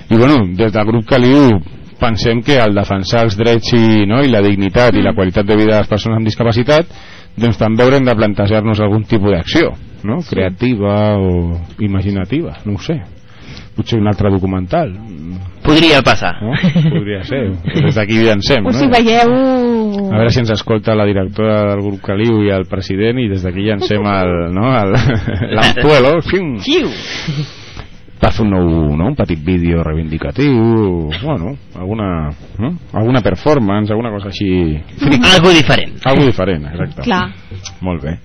i bueno, des del grup Caliu pensem que al defensar els drets i, no, i la dignitat i la qualitat de vida de les persones amb discapacitat doncs també haurem de plantejar-nos algun tipus d'acció no? creativa o imaginativa, no ho sé. Potser un altre documental. Podria passar. no? podria ser. Des d'aquí llancem o no? si veieu? A veure si ens escolta la directora del grup Caliu i el president i des d'aquí llancem el, no, el, l'anzuelo xiu, per fer un nou, no, un petit vídeo reivindicatiu, bueno, alguna, no? alguna performance, alguna cosa així... Algo diferent. Algo diferent, exacte. Clar. Molt bé.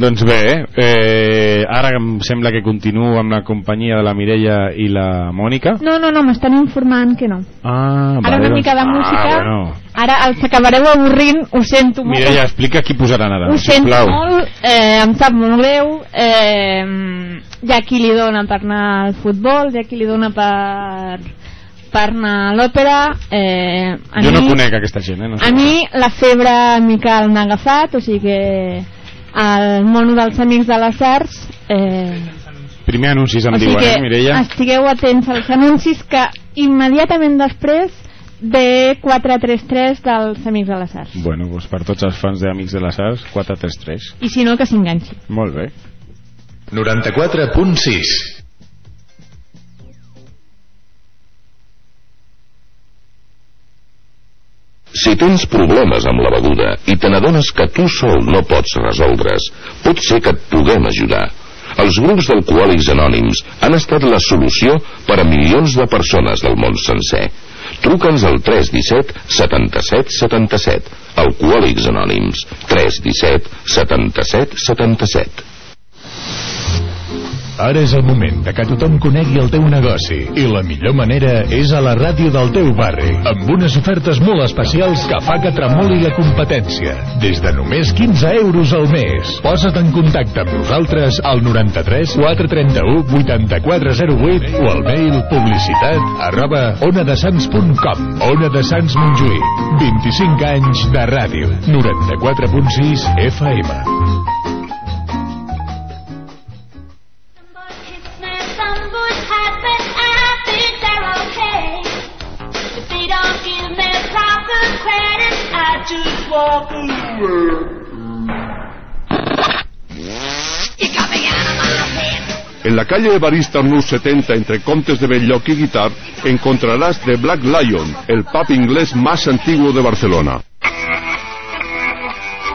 Doncs bé, eh, ara em sembla que continuo amb la companyia de la Mireia i la Mònica. no, no, no, m'estan informant que no Ah, ara vale, una mica de doncs- música Ah, bueno. ara els acabareu avorrint ho sento molt Mireia, explica qui posaran ara, ho sento sisplau. molt, eh, em sap molt greu eh, hi ha qui li dona per anar al futbol hi ha qui li dona per per anar a l'òpera eh, a Jo no mi- conec aquesta gent, eh? No sé. a mi la febre mical m'ha agafat o sigui que el mono dels amics de les arts eh, Primer anuncis em o sigui diuen, que eh, Mireia? estigueu atents als anuncis que immediatament després de 433 dels amics de les arts Bueno, doncs per tots els fans d'Amics de les Arts, 433. i si no que s'enganxi Molt bé. 94.6 Si tens problemes amb la beguda i te n'adones que tu sol no pots resoldre's, pot ser que et puguem ajudar. Els grups d'alcohòlics anònims han estat la solució per a milions de persones del món sencer. Truca'ns al 317 77 77. Alcohòlics anònims. 317 77 77. Ara és el moment de que tothom conegui el teu negoci. I la millor manera és a la ràdio del teu barri amb unes ofertes molt especials que fa que tremoli la competència. Des de només 15 euros al mes. Posa't en contacte amb nosaltres al 93 431 8408 o al mail publicitat arroba onadesans.com Ona de Sants Montjuïc. 25 anys de ràdio. 94.6 FM En la calle Evarista Arnús 70, entre Comtes de Belloc y Guitar, encontrarás The Black Lion, el pub inglés más antiguo de Barcelona.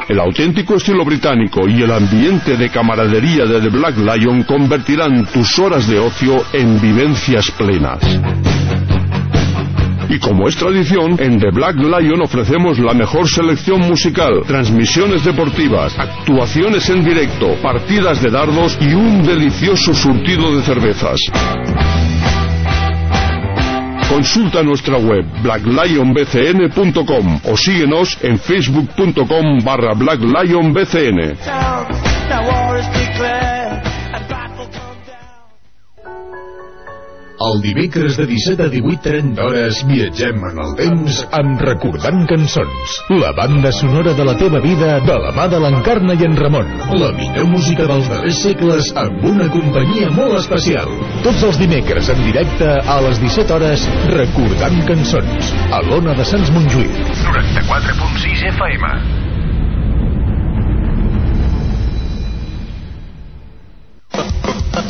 El auténtico estilo británico y el ambiente de camaradería de The Black Lion convertirán tus horas de ocio en vivencias plenas. Y como es tradición, en The Black Lion ofrecemos la mejor selección musical, transmisiones deportivas, actuaciones en directo, partidas de dardos y un delicioso surtido de cervezas. Consulta nuestra web blacklionbcn.com o síguenos en facebook.com barra blacklionbcn. El dimecres de 17 a 18.30 hores viatgem en el temps amb Recordant Cançons. La banda sonora de la teva vida de la mà de l'Encarna i en Ramon. La millor música dels darrers segles amb una companyia molt especial. Tots els dimecres en directe a les 17 hores Recordant Cançons. A l'Ona de Sants Montjuïc. 94.6 FM.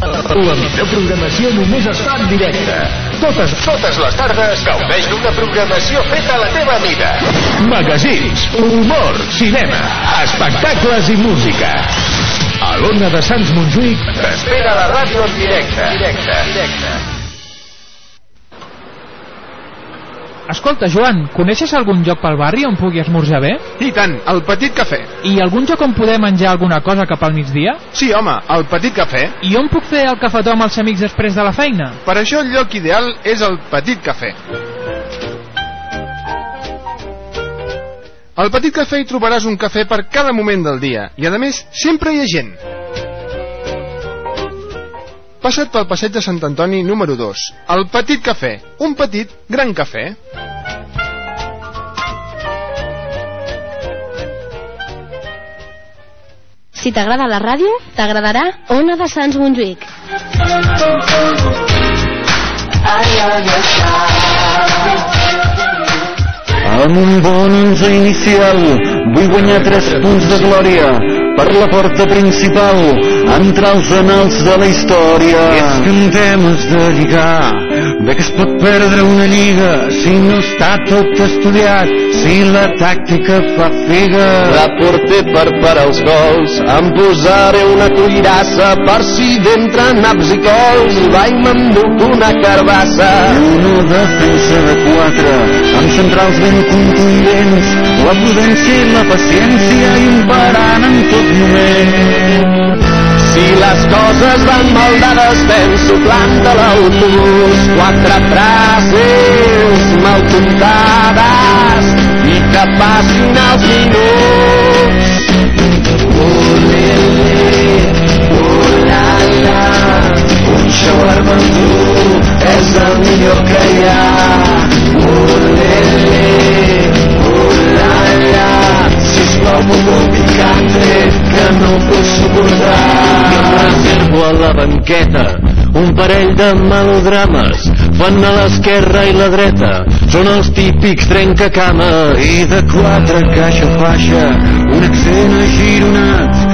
La millor programació només es fa en directe. Totes, totes les tardes gaudeix d'una programació feta a la teva mida. Magazins, humor, cinema, espectacles i música. A l'Ona de Sants Montjuïc t'espera la ràdio en directe. directe. directe. Escolta, Joan, coneixes algun lloc pel barri on pugui esmorzar bé? I tant, el Petit Cafè. I algun lloc on poder menjar alguna cosa cap al migdia? Sí, home, el Petit Cafè. I on puc fer el cafetó amb els amics després de la feina? Per això el lloc ideal és el Petit Cafè. Al Petit Cafè hi trobaràs un cafè per cada moment del dia i, a més, sempre hi ha gent. Passa't pel passeig de Sant Antoni número 2. El Petit Cafè. Un petit, gran cafè. Si t'agrada la ràdio, t'agradarà Ona de Sants Montjuïc. Amb un bon 11 inicial vull guanyar 3 punts de glòria per la porta principal entrar als anals de la història. És que en temes de lligar bé que es pot perdre una lliga si no està tot estudiat, si la tàctica fa figa. De porter per parar els gols em posaré una cuirassa per si d'entren naps i cols va i m'enduc una carbassa. Una defensa de quatre, amb centrals ben contundents, la prudència i la paciència imperant en tot moment. Si les coses van mal dades penso planta l'autobús quatre frases mal comptades i que passin els minuts. Shawarma amb tu és el millor que hi ha. Olele, olala sisplau molt picante que no puc suportar reservo a la banqueta. Un parell de melodrames fan a l'esquerra i la dreta. Són els típics trencacama i de quatre caixa faixa. Un accent agironat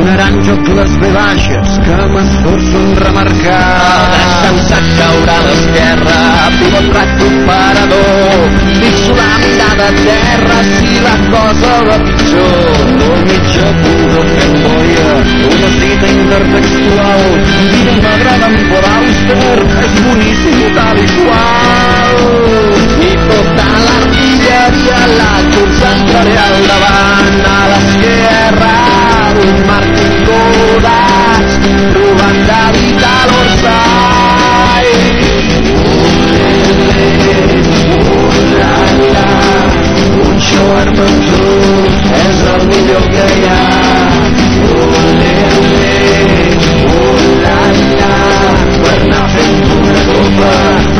un aranjo les ve baixes que m'esforço en remarcar deixant-se caure a l'esquerra pilot recuperador fixo la mirada a terra si la cosa va pitjor. No mitja pudor fent boia una cita intertextual vida m'agrada en Paul Auster és boníssim tal i qual i tota l'artilleria la concentraré al davant a l'esquerra un Martín Godats robant David a l'Orsai un shawarma amb tu és el millor que hi ha. Per anar fent una copa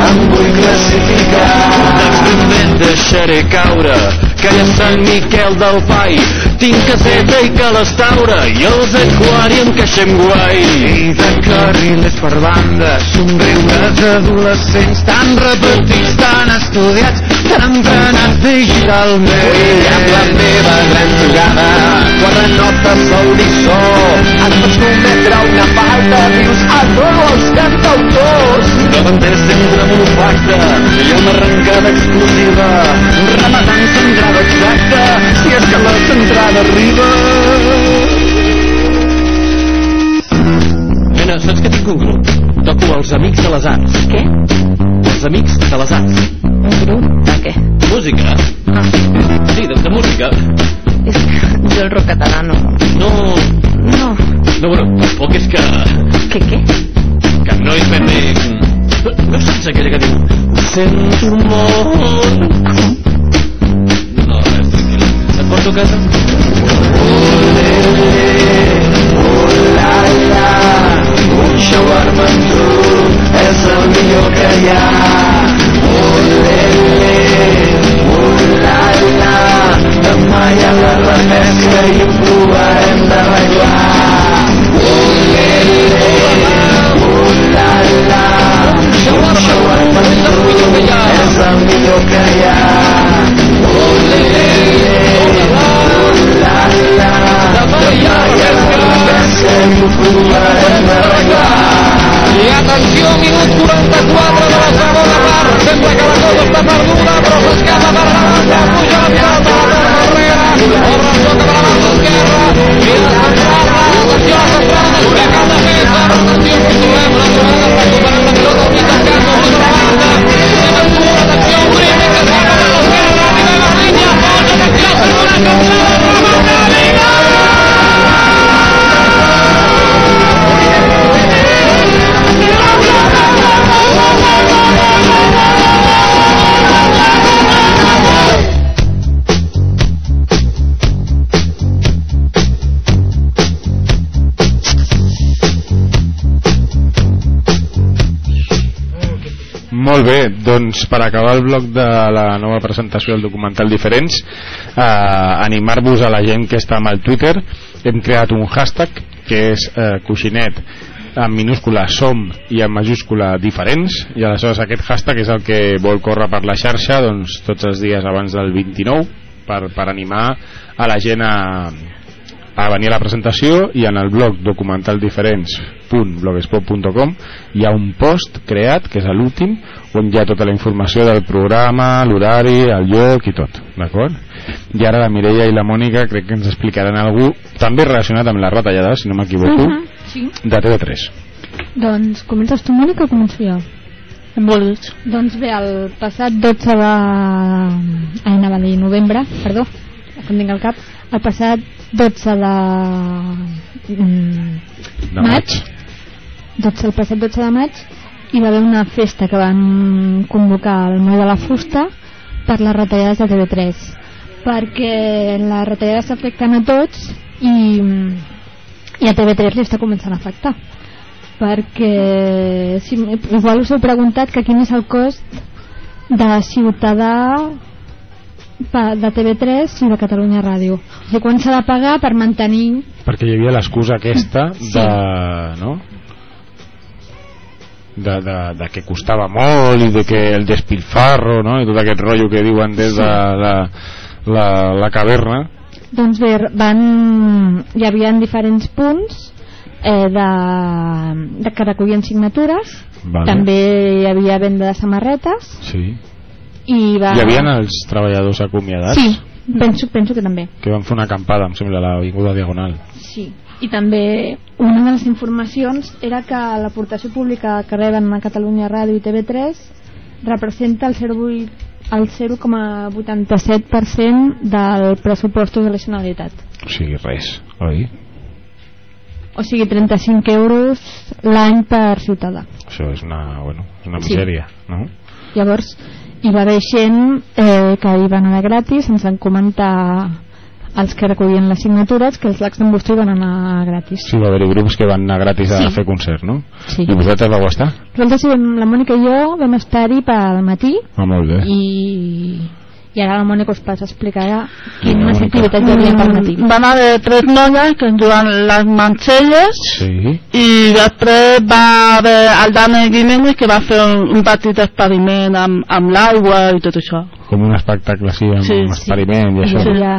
em vull classificar. D'extremament deixaré caure que ja Sant Miquel del Fai tinc caseta i calastaura i els aquari encaixem guai. I de carrilers per banda, somriures adolescents tan repetits, tan estudiats, tan entrenats digitalment. Amb la meva gran jugada, quatre notes sol i so, et pots cometre una falta, dius adoro els cantautors. Davanters sempre amb un pacte i una arrencada exclusiva, rematant centrada exacta, si és que la centrada arriba. Nena, saps que tinc un grup? Toco els Amics de les Arts. Què? Els Amics de les Arts. Un grup? De què? Música. Ah, Sí, de, de música. és que jo el rock català no... No... No. No, bueno, tampoc és que... Què, què? Que no és ben bé... No, no saps aquella que diu... Ho sento molt... No, res, tranquil. Et porto a casa? Un shawarma amb tu és el millor que hi doncs per acabar el bloc de la nova presentació del documental Diferents, eh, animar-vos a la gent que està amb el Twitter, hem creat un hashtag que és eh, coixinet en minúscula som i en majúscula diferents. I aleshores aquest hashtag és el que vol córrer per la xarxa doncs, tots els dies abans del 29 per, per animar a la gent a, a venir a la presentació i en el blog documentaldiferents.blogspot.com hi ha un post creat, que és l'últim on hi ha tota la informació del programa l'horari, el lloc i tot d'acord? i ara la Mireia i la Mònica crec que ens explicaran alguna també relacionat amb la retallada, si no m'equivoco Mhm, sí. de TV3 Doncs comences tu, Mònica, o començo jo? Vols. Doncs bé, el passat 12 de... Ai, anava a dir novembre, perdó, que em tinc al cap. El passat 12 de... mm, de maig. 12, el passat 12 de maig hi va haver una festa que van convocar al Moll de la Fusta per les retallades de TV3 perquè les retallades afecten a tots i, i a TV3 li està començant a afectar. Perquè si, igual us heu preguntat que quin és el cost de Ciutadà de TV3 i de Catalunya Ràdio o sigui, quan s'ha de pagar per mantenir perquè hi havia l'excusa aquesta de, no? de, de, de que costava molt i de que el despilfarro no? i tot aquest rotllo que diuen des de la, la, la caverna Doncs bé, van... hi havia diferents punts eh, de, de que recollien signatures Vale. també hi havia venda de samarretes sí. I va... hi havia els treballadors acomiadats Sí, penso, penso que també que van fer una acampada em sembla a l'Avinguda Diagonal Sí, i també una de les informacions era que l'aportació pública que reben a Catalunya Ràdio i TV3 representa el 0,8 el 0,87% del pressupost de la Generalitat. o sigui res, oi? O sigui, 35 euros l'any per ciutadà. això és una, bueno, és una Sí. misèria no? Llavors, hi va haver gent eh, que hi van anar gratis, ens van comentar els que recollien les signatures que els lacs d'embustí van anar gratis. sí, va haver-hi grups que van anar gratis a Sí. fer concert no? Sí. i vosaltres vau estar? Nosaltres, sí, la Mònica i jo, vam estar-hi pel matí Ah, molt bé i, i ara la Mònica us pas explicarà quines activitats hi havia per matí. Van haver tres noies que ens duen les manxelles Sí. i després va haver el Dani Jiménez que va fer un, un petit experiment amb, amb l'aigua i tot això. Com un espectacle així, amb Sí, un sí. experiment i això. I ja,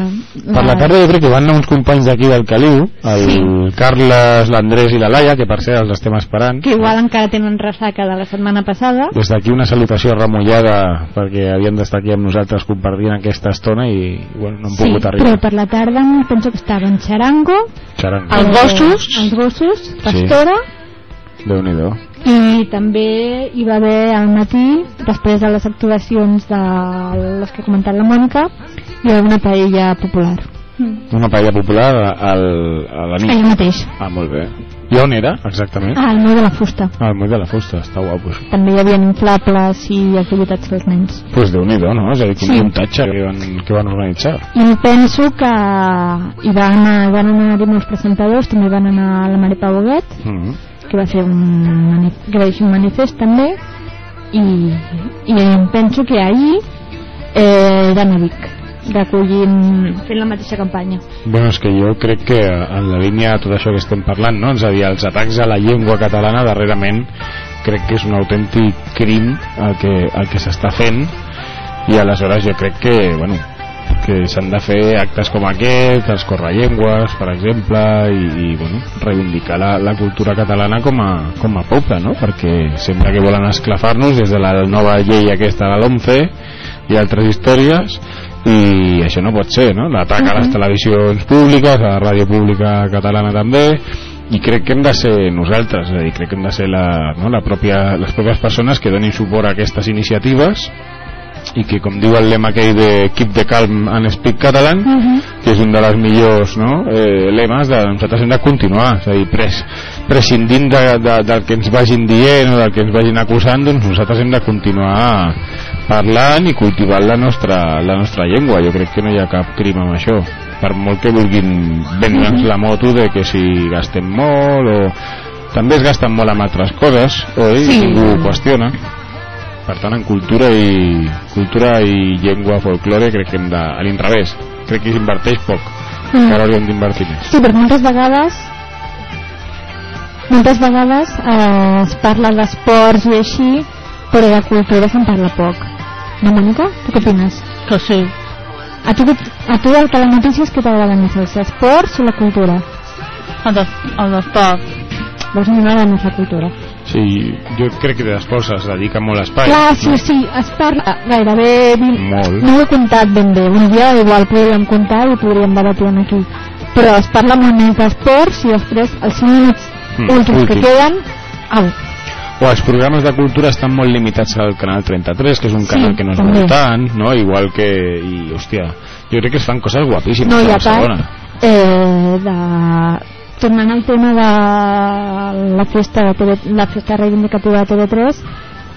Per la tarda jo crec que van anar uns companys d'aquí del Caliu, el Sí. Carles, l'Andrés i la Laia, que per cert els estem esperant. que igual encara tenen ressaca de la setmana passada. Des d'aquí una salutació remullada perquè havien d'estar aquí amb nosaltres compartint aquesta estona i bueno, no han Sí, pogut però arribar. per la tarda penso que estaven xarango, Xarango. els gossos, els gossos, pastora, Déu-n'hi-do. I també hi va haver al matí, després de les actuacions de les que ha comentat la Mònica, hi va haver una paella popular. Una paella popular al, a la nit. Allà mateix. Ah, molt bé. I on era, exactament? Ah, el moll de la fusta. Ah, al moll de la fusta, està guapo. això. També hi havia inflables i activitats pels nens. Pues Déu-n'hi-do, no? És a dir, quin Sí. muntatge que van, que van organitzar. I penso que hi van van anar molts presentadors, també van anar la Mare Pauguet, Mm. Que va fer un, que va deixar un manifest també, i, i em penso que ahir eh, eren a recollint, fent la mateixa campanya. Bueno, és que jo crec que en la línia de tot això que estem parlant, no? és a dir, els atacs a la llengua catalana darrerament crec que és un autèntic crim el que, el que s'està fent i aleshores jo crec que, bueno, que s'han de fer actes com aquest, els correllengües, per exemple, i, i bueno, reivindicar la, la cultura catalana com a, com a poble, no? Perquè sembla que volen esclafar-nos des de la nova llei aquesta de l'OMCE i altres històries i això no pot ser, no? L'atac a les televisions públiques, a la ràdio pública catalana també i crec que hem de ser nosaltres, és a dir, crec que hem de ser la, no, la pròpia, les pròpies persones que donin suport a aquestes iniciatives i que com diu el lema aquell de Keep the Calm and Speak Catalan que és un de les millors no, eh, lemes de nosaltres hem de continuar. És a dir, pres, prescindint de, de, del que ens vagin dient o del que ens vagin acusant doncs nosaltres hem de continuar parlant i cultivant la nostra, la nostra llengua. Jo crec que no hi ha cap crim amb això. Per molt que vulguin vendre'ns la moto de que si gastem molt o també es gasten molt amb altres coses oi? Sí. i ningú ho qüestiona per tant en cultura i cultura i llengua folklore crec que hem de a l'inrevés crec que s'inverteix poc Mm. que ara hauríem d'invertir més Sí, perquè moltes vegades moltes vegades eh, es parla d'esports i així, però de cultura se'n parla poc. No, Mònica? Tu què opines? Que sí. A tu, a tu del Telenotícies què t'agrada més, els esports o la cultura? Els esports. Vols a mi m'agrada més la cultura. Sí, jo crec que d'esports es dedica molt espai Clar, sí, sí, es parla gairebé... Molt. No ho he comptat ben bé, un dia igual podríem comptar i podríem debatir aquí. Però es parla molt més d'esports i després els 5 minuts Mm, últims que últims. queden... Au, o els programes de cultura estan molt limitats al canal 33 que és un Sí, canal que no es veu tant no? igual que, i hòstia jo crec que es fan coses guapíssimes No, i a a part, Barcelona eh, de, tornant al tema de la festa, de TV, la festa reivindicativa de TV3,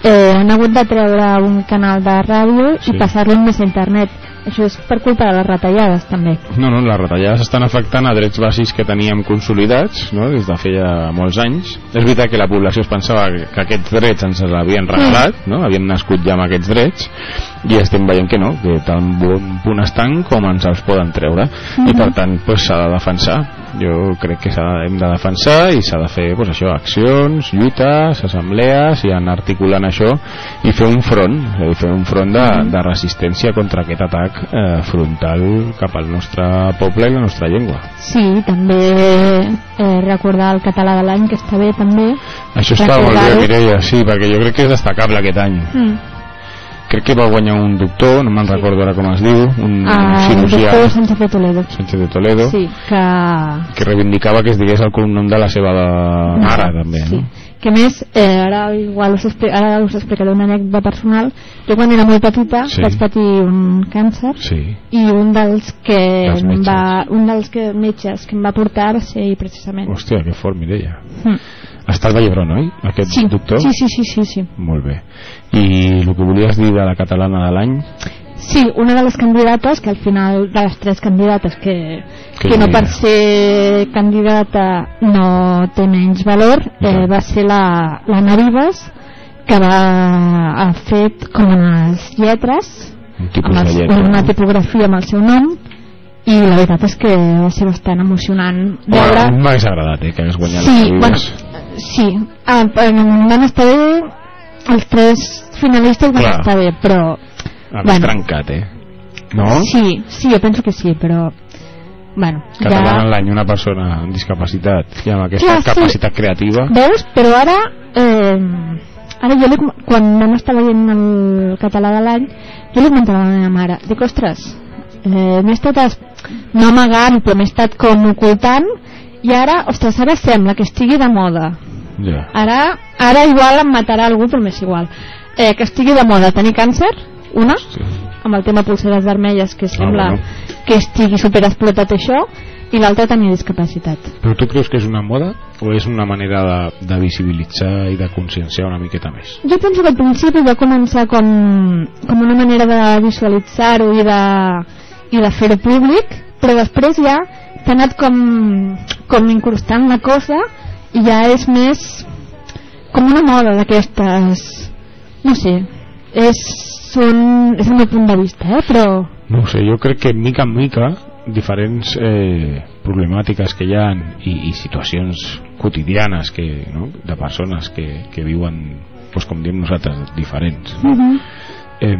eh, han hagut de treure un canal de ràdio Sí. i passar-lo més a internet. Això és per culpa de les retallades, també. No, no, les retallades estan afectant a drets bàsics que teníem consolidats no? des de feia molts anys. És veritat que la població es pensava que, que aquests drets ens els havien regalat, no? havien nascut ja amb aquests drets, i estem veient que no, que tan bon punt estan com ens els poden treure. I per tant pues, s'ha de defensar. Jo crec que hem de defensar i s'ha de fer pues, això, accions, lluites, assemblees i anar articulant això i fer un front, fer un front de, de resistència contra aquest atac eh, frontal cap al nostre poble i la nostra llengua. Sí, també eh, recordar el català de l'any, que està bé també. Això està molt bé. Mireia, sí, perquè jo crec que és destacable aquest any. Mm. Crec que va guanyar un doctor, no me'n recordo ara com es diu, un Ah, el cirurgià, doctor Sánchez de Toledo. Sánchez de Toledo, Sí, que que reivindicava que es digués el cognom de la seva de... mare, també, no? que més, eh, ara igual us, ara us explicaré una anècdota personal jo quan era molt petita Sí. vaig patir un càncer Sí. i un dels que va, un dels que, metges que em va portar va ser precisament Hòstia, que fort, Mireia. Mm. Està al Vallebron, oi? Aquest sí. doctor? sí, sí, sí, sí, sí. Molt bé. I el que volies dir de la catalana de l'any? Sí, una de les candidates, que al final de les tres candidates que, Que que no per ser candidata no té menys valor, eh, va ser la, la Ana Vives, que va, ha fet com unes lletres Un amb els- lletra, una tipografia amb el seu nom i la veritat és que va ser bastant emocionant veure... Bueno, m'hagués agradat, eh, que hagués guanyat Sí, les bueno. Sí, ah, van estar bé els tres finalistes van Clar. estar bé però Habéis bueno, trencat, eh? No? sí, sí, jo penso que sí però bueno, Que te donen l'any una persona amb discapacitat i amb aquesta Clar, sí. capacitat creativa Veus? Però ara, eh, ara jo quan vam estar veient el català de l'any, jo li comentava a la meva mare, dic, ostres, eh, m'he estat, es- no amagant, però m'he estat com ocultant, i ara, ostres, ara sembla que estigui de moda. ja. Ara, ara igual em matarà algú, però m'és igual. Eh, que estigui de moda tenir càncer, una, amb el tema pulseres vermelles, que sembla bueno. que estigui superexplotat això, i l'altra tenir discapacitat. Però tu creus que és una moda o és una manera de, de visibilitzar i de conscienciar una miqueta més? Jo penso que al principi va començar com, com una manera de visualitzar-ho i de, i de fer-ho públic, però després ja t'ha anat com, com incrustant la cosa i ja és més com una moda d'aquestes no sé és, un, és el meu punt de vista eh? però No sé, jo crec que mica en mica diferents eh, problemàtiques que hi ha i, i situacions quotidianes que, no? de persones que, que viuen pues, com diem nosaltres, diferents no? eh,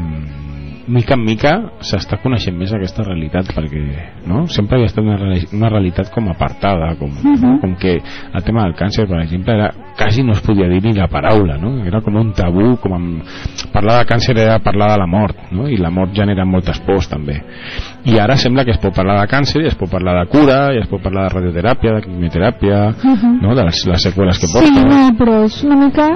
mica en mica s'està coneixent més aquesta realitat perquè no? sempre havia estat una, una realitat com apartada com, no? Mhm. com que el tema del càncer per exemple era, quasi no es podia dir ni la paraula no? era com un tabú com amb, parlar de càncer era parlar de la mort no? i la mort genera moltes pors també i ara sembla que es pot parlar de càncer i es pot parlar de cura i es pot parlar de radioteràpia de quimioteràpia Mhm. no? de les, les seqüeles que sí, porta no, però és una mica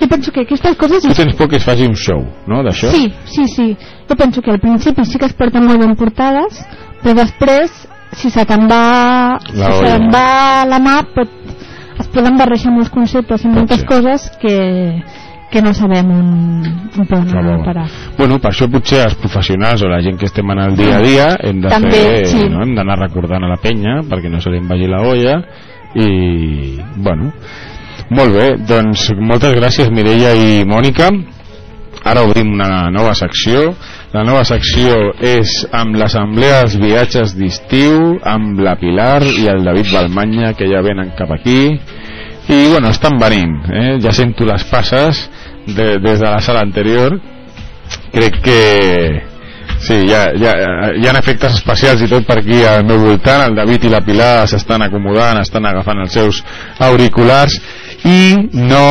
jo penso que aquestes coses tu tens por que es faci un show no? d'això Sí, sí, sí. Jo penso que al principi sí que es porten molt ben portades, però després, si se te'n va, si La se olla. te'n va la mà, pot, es poden barrejar molts conceptes i moltes coses que, que no sabem on, on poden anar a parar. Bueno, per això potser els professionals o la gent que estem en el dia a dia hem de També, fer, sí. no? hem d'anar recordant a la penya perquè no se li vagi la olla i, bueno molt bé, doncs moltes gràcies Mireia i Mònica. Ara obrim una nova secció. La nova secció és amb l'assemblea dels viatges d'estiu amb la Pilar i el David Balmanya que ja venen cap aquí. I bueno, estan venint eh? ja sento les passes de, des de la sala anterior. Crec que sí, ja, ja, hi ha efectes especials i tot per aquí al meu voltant. El David i la Pilar s'estan acomodant estan agafant els seus auriculars i no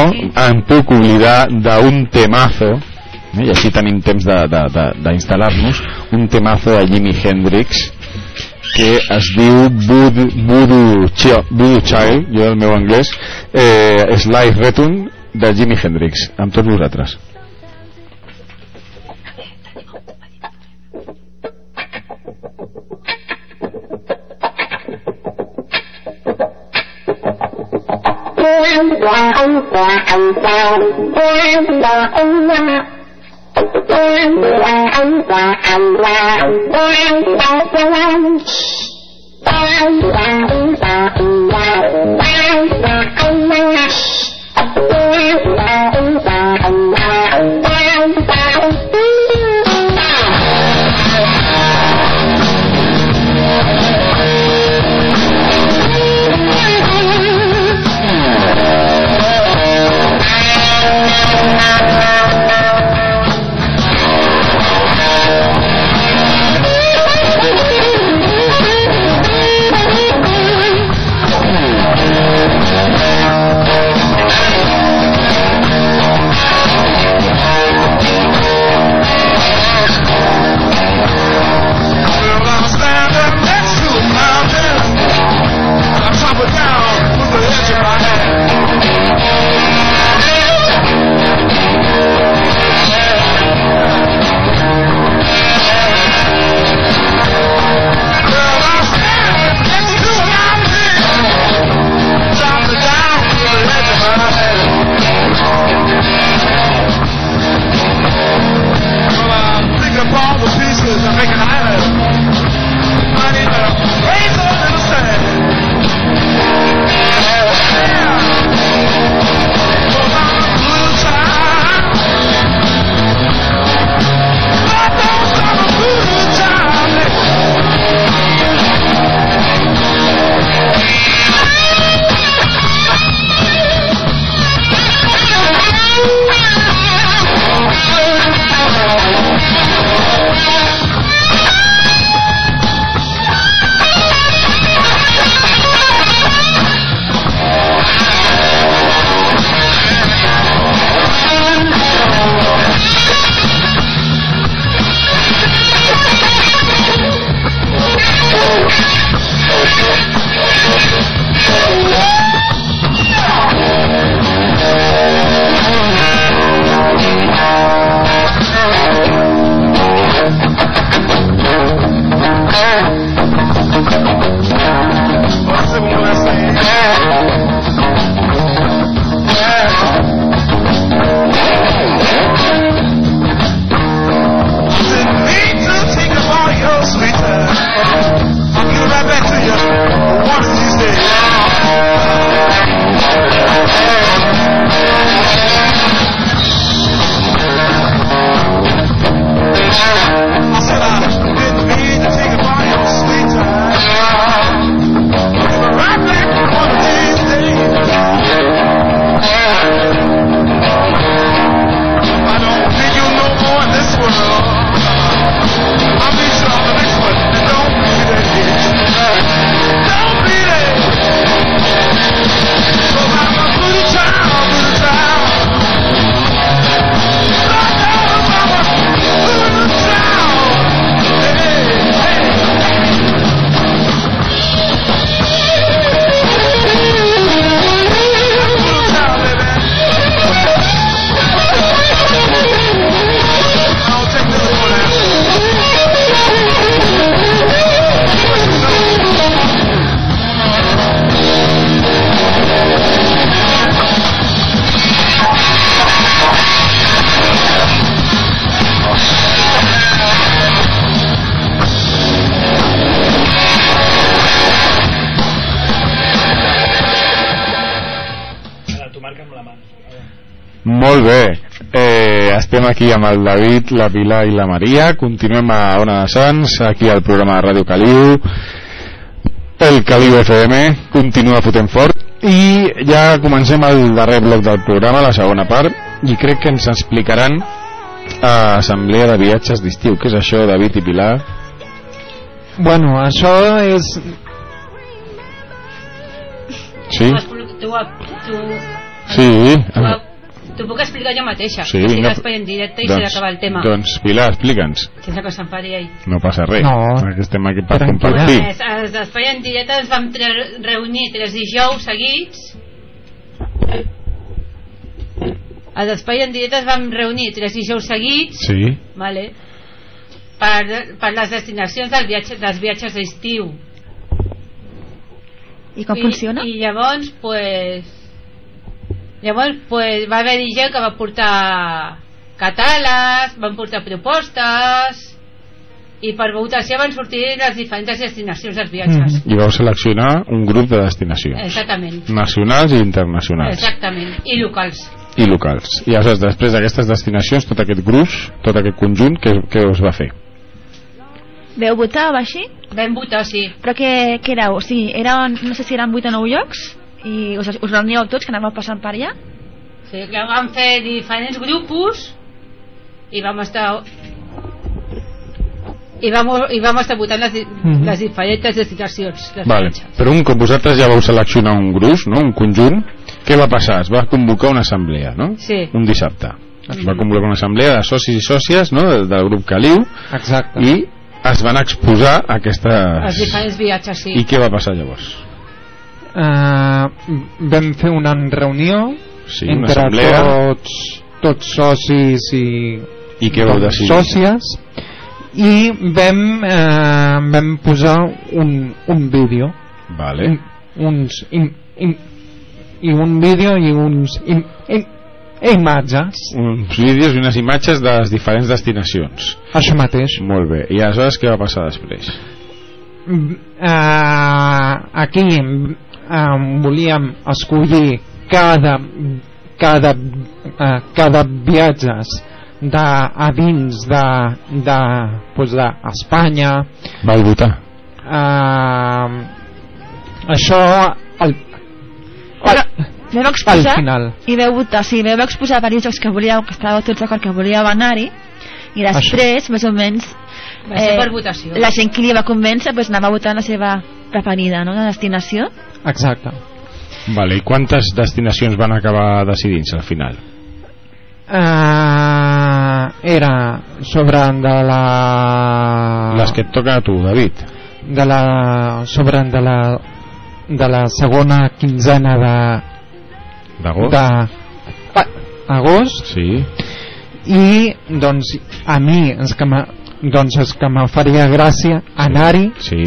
em puc oblidar d'un temazo eh, i així tenim temps d'instal·lar-nos un temazo de Jimi Hendrix que es diu Voodoo, Voodoo, Chi- Voodoo Child jo el meu anglès eh, Sly Return de Jimi Hendrix amb tots vosaltres quang là ông là ông sao quang là ông là quang là ông là ông là quang là quang quang là ông là ông là quang là ông là quang là ông là ông là Yeah. Molt bé. Eh, estem aquí amb el David, la Pilar i la Maria. Continuem a Ona de Sants, aquí al programa de Ràdio Caliu. El Caliu FM continua fotent fort i ja comencem el darrer bloc del programa, la segona part, i crec que ens explicaran a Assemblea de Viatges d'Estiu. Què és això, David i Pilar? Bueno, això és... Sí? Tu, tu, Sí. Puc explicar jo mateixa. Sí, Així vinga. l'espai en directe i s'ha d'acabar el tema. Doncs, Pilar, explica'ns. Sense que s'enfadi ell. No passa res. No. perquè estem aquí per compartir. Pues, als d'espai en directe ens vam tre- reunir tres dijous seguits als d'espai en directe ens vam reunir tres dijous seguits Sí. vale, per, per les destinacions del viatge, dels viatges d'estiu I com I, funciona? i llavors pues llavors pues va haver gent que va portar catàlegs van portar propostes i per votació van sortir les diferents destinacions dels viatges I vau seleccionar un grup de destinacions. exactament Nacionals i internacionals. exactament i locals I locals. I aleshores, després d'aquestes destinacions, tot aquest gruix, tot aquest conjunt, què, què us va fer? Veu votar o així? vam votar, sí Però què, què éreu? O sigui, eren, no sé si eren 8 o 9 llocs i us, us reuníeu tots que anàveu passant per allà? sí, que vam fer diferents grupos i vam estar i vam, i vam estar votant les, di- Mhm. les diferents destinacions dels Vale. viatges. Però un cop vosaltres ja vau seleccionar un gruix, no? un conjunt, què va passar? Es va convocar una assemblea, no? Sí. Un dissabte. Es va convocar una assemblea de socis i sòcies no? del, del grup Caliu Exacte. i es van exposar els aquestes... diferents viatges, sí I què va passar llavors? Uh, vam fer una reunió Sí, una entre assemblea. tots, tots socis i, I què vau decidir? sòcies i vam, eh, vam posar un, un vídeo Vale. un, uns im, im, i un vídeo i uns im, im, imatges Uns vídeos i unes imatges de les diferents destinacions. això mateix Molt bé. I aleshores què va passar després? uh, aquí um, volíem escollir cada cada, uh, cada viatges de, a dins de, de, pues de Espanya Vau votar. uh, això el, Però veu al exposar final i veu votar, sí, veu exposar diversos llocs que volíeu, que estàveu tots d'acord que volíeu anar-hi i després, més o menys Va ser per votació. la gent que li va convèncer pues, anava votant la seva preferida, no?, la destinació exacte Vale. I quantes destinacions van acabar decidint-se al final? uh, era sobre de la Les que et toquen a tu, David. de la sobre de la de la segona quinzena de D'agost? de agost Sí. i doncs a mi és que me, doncs és que me faria gràcia anar-hi Sí.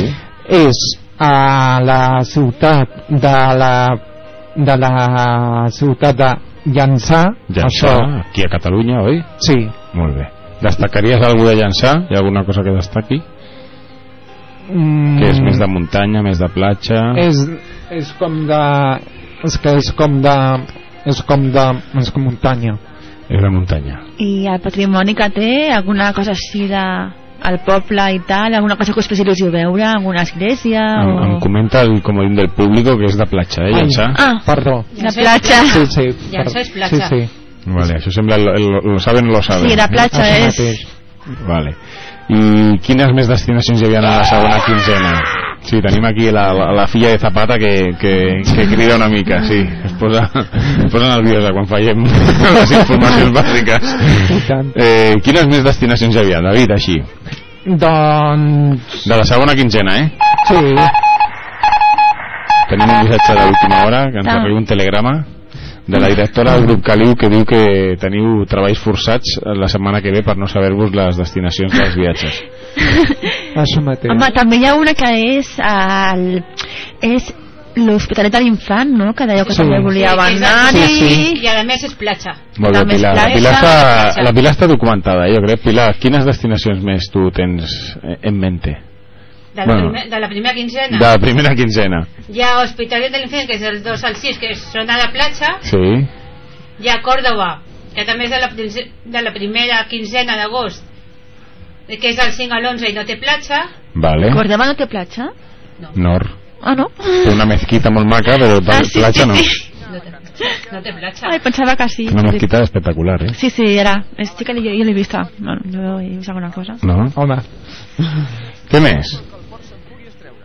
és a la ciutat de la de la ciutat de Llançà Llançà, aquí a Catalunya, oi? Sí. Molt bé. Destacaries alguna de Llançà? Hi ha alguna cosa que destaqui? mm, Que és més de muntanya, més de platja... és, és com de és que és com de és com de és com muntanya És de muntanya. i el patrimoni que té, alguna cosa així de al poble i tal, alguna cosa que us faci il·lusió veure, alguna església Em, o... em comenta el comodín del público que és de platja, eh, Llançà? Ah, perdó la platja. sí, sí, Llançà és platja. sí, sí. Vale, això sembla... Lo, lo, lo saben, lo saben. Sí, la platja Això és... mateix. Vale. I quines més destinacions hi havia a la segona quinzena? Sí, tenim aquí la, la, la filla de Zapata que, que, que crida una mica, sí. Es posa, es posa nerviosa quan fallem les informacions bàsiques. Eh, quines més destinacions hi havia, David, així? Doncs De la segona quinzena, eh? sí Tenim un missatge de l'última hora que ens Ah. arriba un telegrama de la directora del grup Caliu que diu que teniu treballs forçats la setmana que ve per no saber-vos les destinacions dels viatges. això mateix Home, també hi ha una que és el... és l'Hospitalet de l'Infant, no?, que dèieu que Sí. també volíeu Sí, anar-hi... Sí, sí. i a més és platja Molt bé, Pilar. La. Pilar, està, la Pilar està documentada, eh, jo crec. Pilar, quines destinacions més tu tens eh, en mente? de la, Bueno. primer, de la primera quinzena De la primera quinzena. hi ha Hospitalet de l'Infant que és del 2 al 6 que són a la platja Sí. hi ha Còrdoba que també és de la, de la primera quinzena d'agost, que és del 5 a l'11 i no té platja, Vale. Córdoba no té platja? Nord. Ah, no? Té una mezquita molt maca, però Ah, sí, platja sí, no. sí. no té, no té platja. Ai, pensava que sí. Una mezquita espectacular, eh? Sí, sí, era. És que jo, jo l'he vista. Bueno, jo he vist alguna cosa. No? Home. Què més?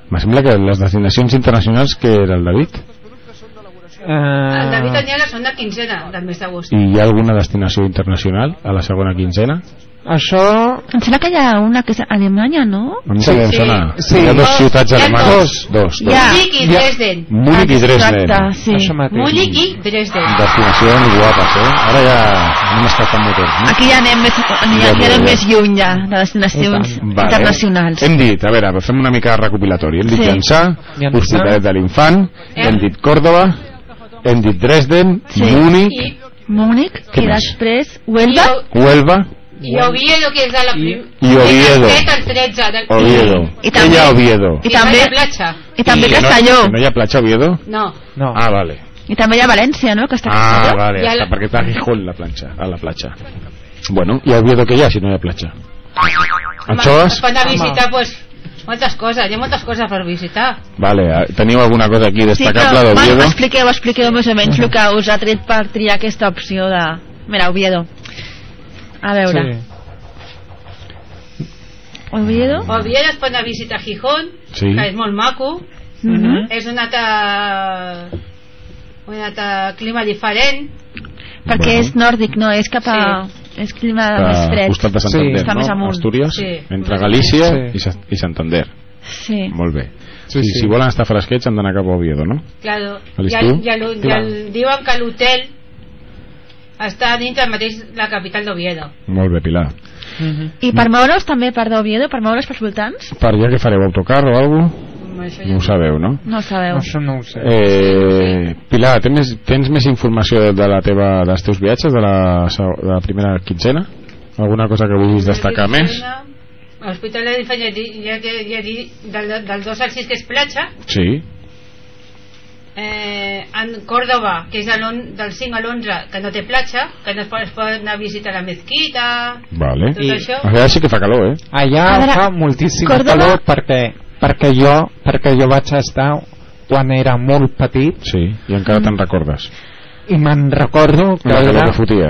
Me sembla que les destinacions internacionals que era el David El David tenia la segona quinzena del mes d'agost. i hi ha alguna destinació internacional a la segona quinzena? Això... Em sembla que hi ha una que és Alemanya, no? A mi també em sona. Sí. Hi ha dues Dos. ciutats alemanes. dos. Dos. dos. Hi ha- Múnich i. Dresden. Múnich i Dresden. Exacte, sí. Això mateix. Múnich i Dresden. Destinacions guapes, eh? Ara ja anem escalfant motors, no? Aquí ja anem més, ja, Ja, ja més lluny ja, de destinacions Vale. internacionals. Hem dit, a veure, fem una mica de recopilatori. Hem dit Sí. Llançà. Hospitalet de l'Infant, hem dit Còrdoba, hem dit Dresden, Sí. Múnich, I, Múnich, i després Huelva. Huelva i Oviedo, que és de la prim... i Oviedo. Del 13 del... Oviedo. I també- hi ha a Oviedo? I també, no ha platja. i també I que no- Castelló. que No, hi ha platja a Oviedo? No. No. Ah, vale. I també hi ha València, no? Que està a Ah, Castelló. vale, Ja està, la- perquè està a Gijón la planxa, a la platja. Bueno, i a Oviedo què hi ha si no hi ha platja? Anchoas? Es poden visitar, pues, moltes coses. Hi ha moltes coses per visitar. Vale, eh, teniu alguna cosa aquí Sí, destacable però, bueno, d'Oviedo? expliqueu, expliqueu més o menys el que us ha tret per triar aquesta opció de... Mira, Oviedo. A veure. Sí. Oviedo? Oviedo es pot anar a visitar Gijón, Sí. que és molt maco. Mhm. És un altre, un altre clima diferent. Perquè Bueno. és nòrdic, no? És cap a... És clima més Al fred. costat de Santander, Està més no? amunt. Astúries, Sí. entre Galícia Sí. i, Sa- i Santander. Sí. Molt bé. Sí, sí. si volen estar fresquets han d'anar cap a Oviedo, no? Claro. I, el, i, el, i el, diuen que l'hotel està dintre mateix la capital d'Oviedo. Molt bé, Pilar. I per moure's també per d'Oviedo, per moure's pels voltants? Per allà que fareu autocar o alguna cosa? No ho sabeu, no? No ho sabeu. Això no ho sé. Eh, Pilar, tens, tens més informació de, de la teva, dels teus viatges de la, de la primera quinzena? Alguna cosa que vulguis destacar més? L'Hospital de l'Infant ja, ja, ja, ja di, del, del 2 al 6 que és platja, Sí. Eh, en Córdoba, que és del 5 a l'11, que no té platja, que no es pot, es pot anar a visitar la mezquita, Vale. tot això. Allà sí que fa calor, eh? Allà veure, fa moltíssim Córdoba- calor perquè, perquè, jo, perquè jo vaig estar quan era molt petit Sí, i encara te'n recordes. i me'n recordo que La calor era que fotia.